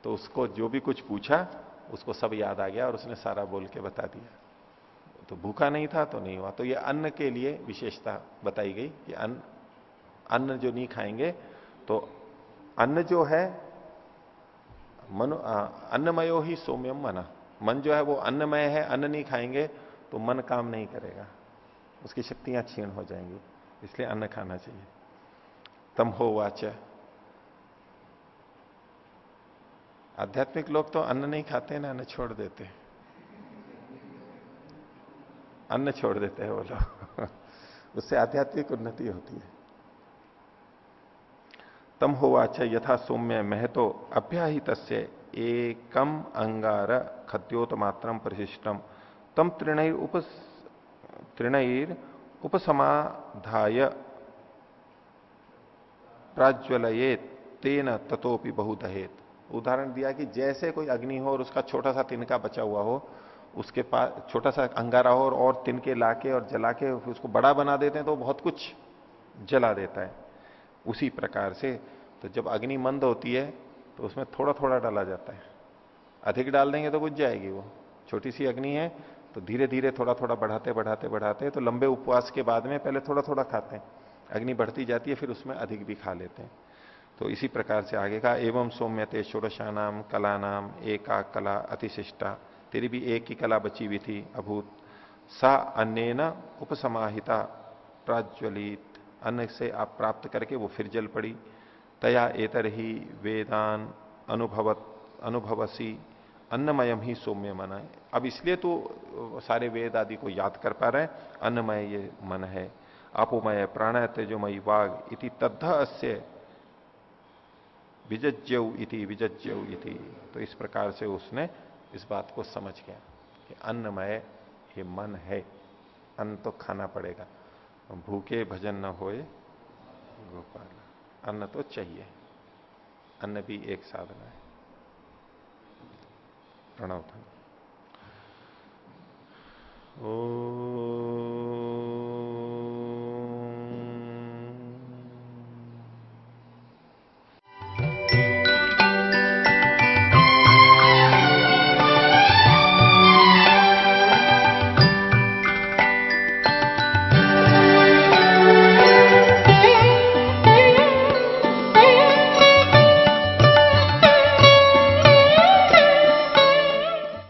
तो उसको जो भी कुछ पूछा, उसको सब याद आ गया और उसने सारा बोल के बता दिया। तो भूखा नहीं था तो नहीं हुआ। तो ये अन्न के लिए विशेषता बताई गई कि अन्न अन्न जो नहीं खाएँगे तो अन्न जो है, मनो अन्नमयो ही सौम्यम मना। मन जो है वो अन्नमय है, अन्न नहीं खाएँगे तो मन काम नहीं करेगा। उसकी शक्तियाँ क्षीण हो जाएँगी, इसलिए अन्न खाना चाहिए। तम हो वाच। आध्यात्मिक लोग तो अन्न नहीं खाते ना, अन्न छोड़ देते अन्न छोड़ देते हैं वो लोग। उससे आध्यात्मिक उन्नति होती है। तम होवाच यथा सौम्य महतो अभ्याहित एकम अंगार खद्योत मात्रम परिशिष्टम तम तृणैर उप तृणैर उपसमाधाय प्राज्वलयेत तेन ततोपि बहुदहेत। उदाहरण दिया कि जैसे कोई अग्नि हो और उसका छोटा सा तिनका बचा हुआ हो उसके पास छोटा सा अंगारा हो और, और तिनके लाके और जला के उसको बड़ा बना देते हैं तो बहुत कुछ जला देता है। उसी प्रकार से तो जब अग्नि मंद होती है तो उसमें थोड़ा थोड़ा डाला जाता है। अधिक डाल देंगे तो बुझ जाएगी वो। छोटी सी अग्नि है तो धीरे धीरे थोड़ा थोड़ा बढ़ाते बढ़ाते बढ़ाते तो लंबे उपवास के बाद में पहले थोड़ा थोड़ा खाते हैं। अग्नि बढ़ती जाती है, फिर उसमें अधिक भी खा लेते हैं। तो इसी प्रकार से आगे का, एवं सौम्यते षोडशा नाम कला नाम एका कला अतिशिष्टा। तेरी भी एक ही कला बची हुई थी, अभूत। सा अन्य उपसमाहिता प्राज्वलित। अन्न से आप प्राप्त करके वो फिर जल पड़ी। तया एतर ही वेदान अनुभवत, अनुभवसी। अन्नमयम ही सौम्य मन है। अब इसलिए तो सारे वेद आदि को याद कर पा रहे हैं। अन्नमय ये मन है। अपोमय प्राण तेजोमयी वाघ इति तद्ध अस्य विजज्यव इति विजज्यव इति। तो इस प्रकार से उसने इस बात को समझ गया कि अन्नमय ये मन है। अन्न तो खाना पड़ेगा। भूखे भजन न होए गोपाल। अन्न तो चाहिए। अन्न भी एक साधना है। प्रणव ओ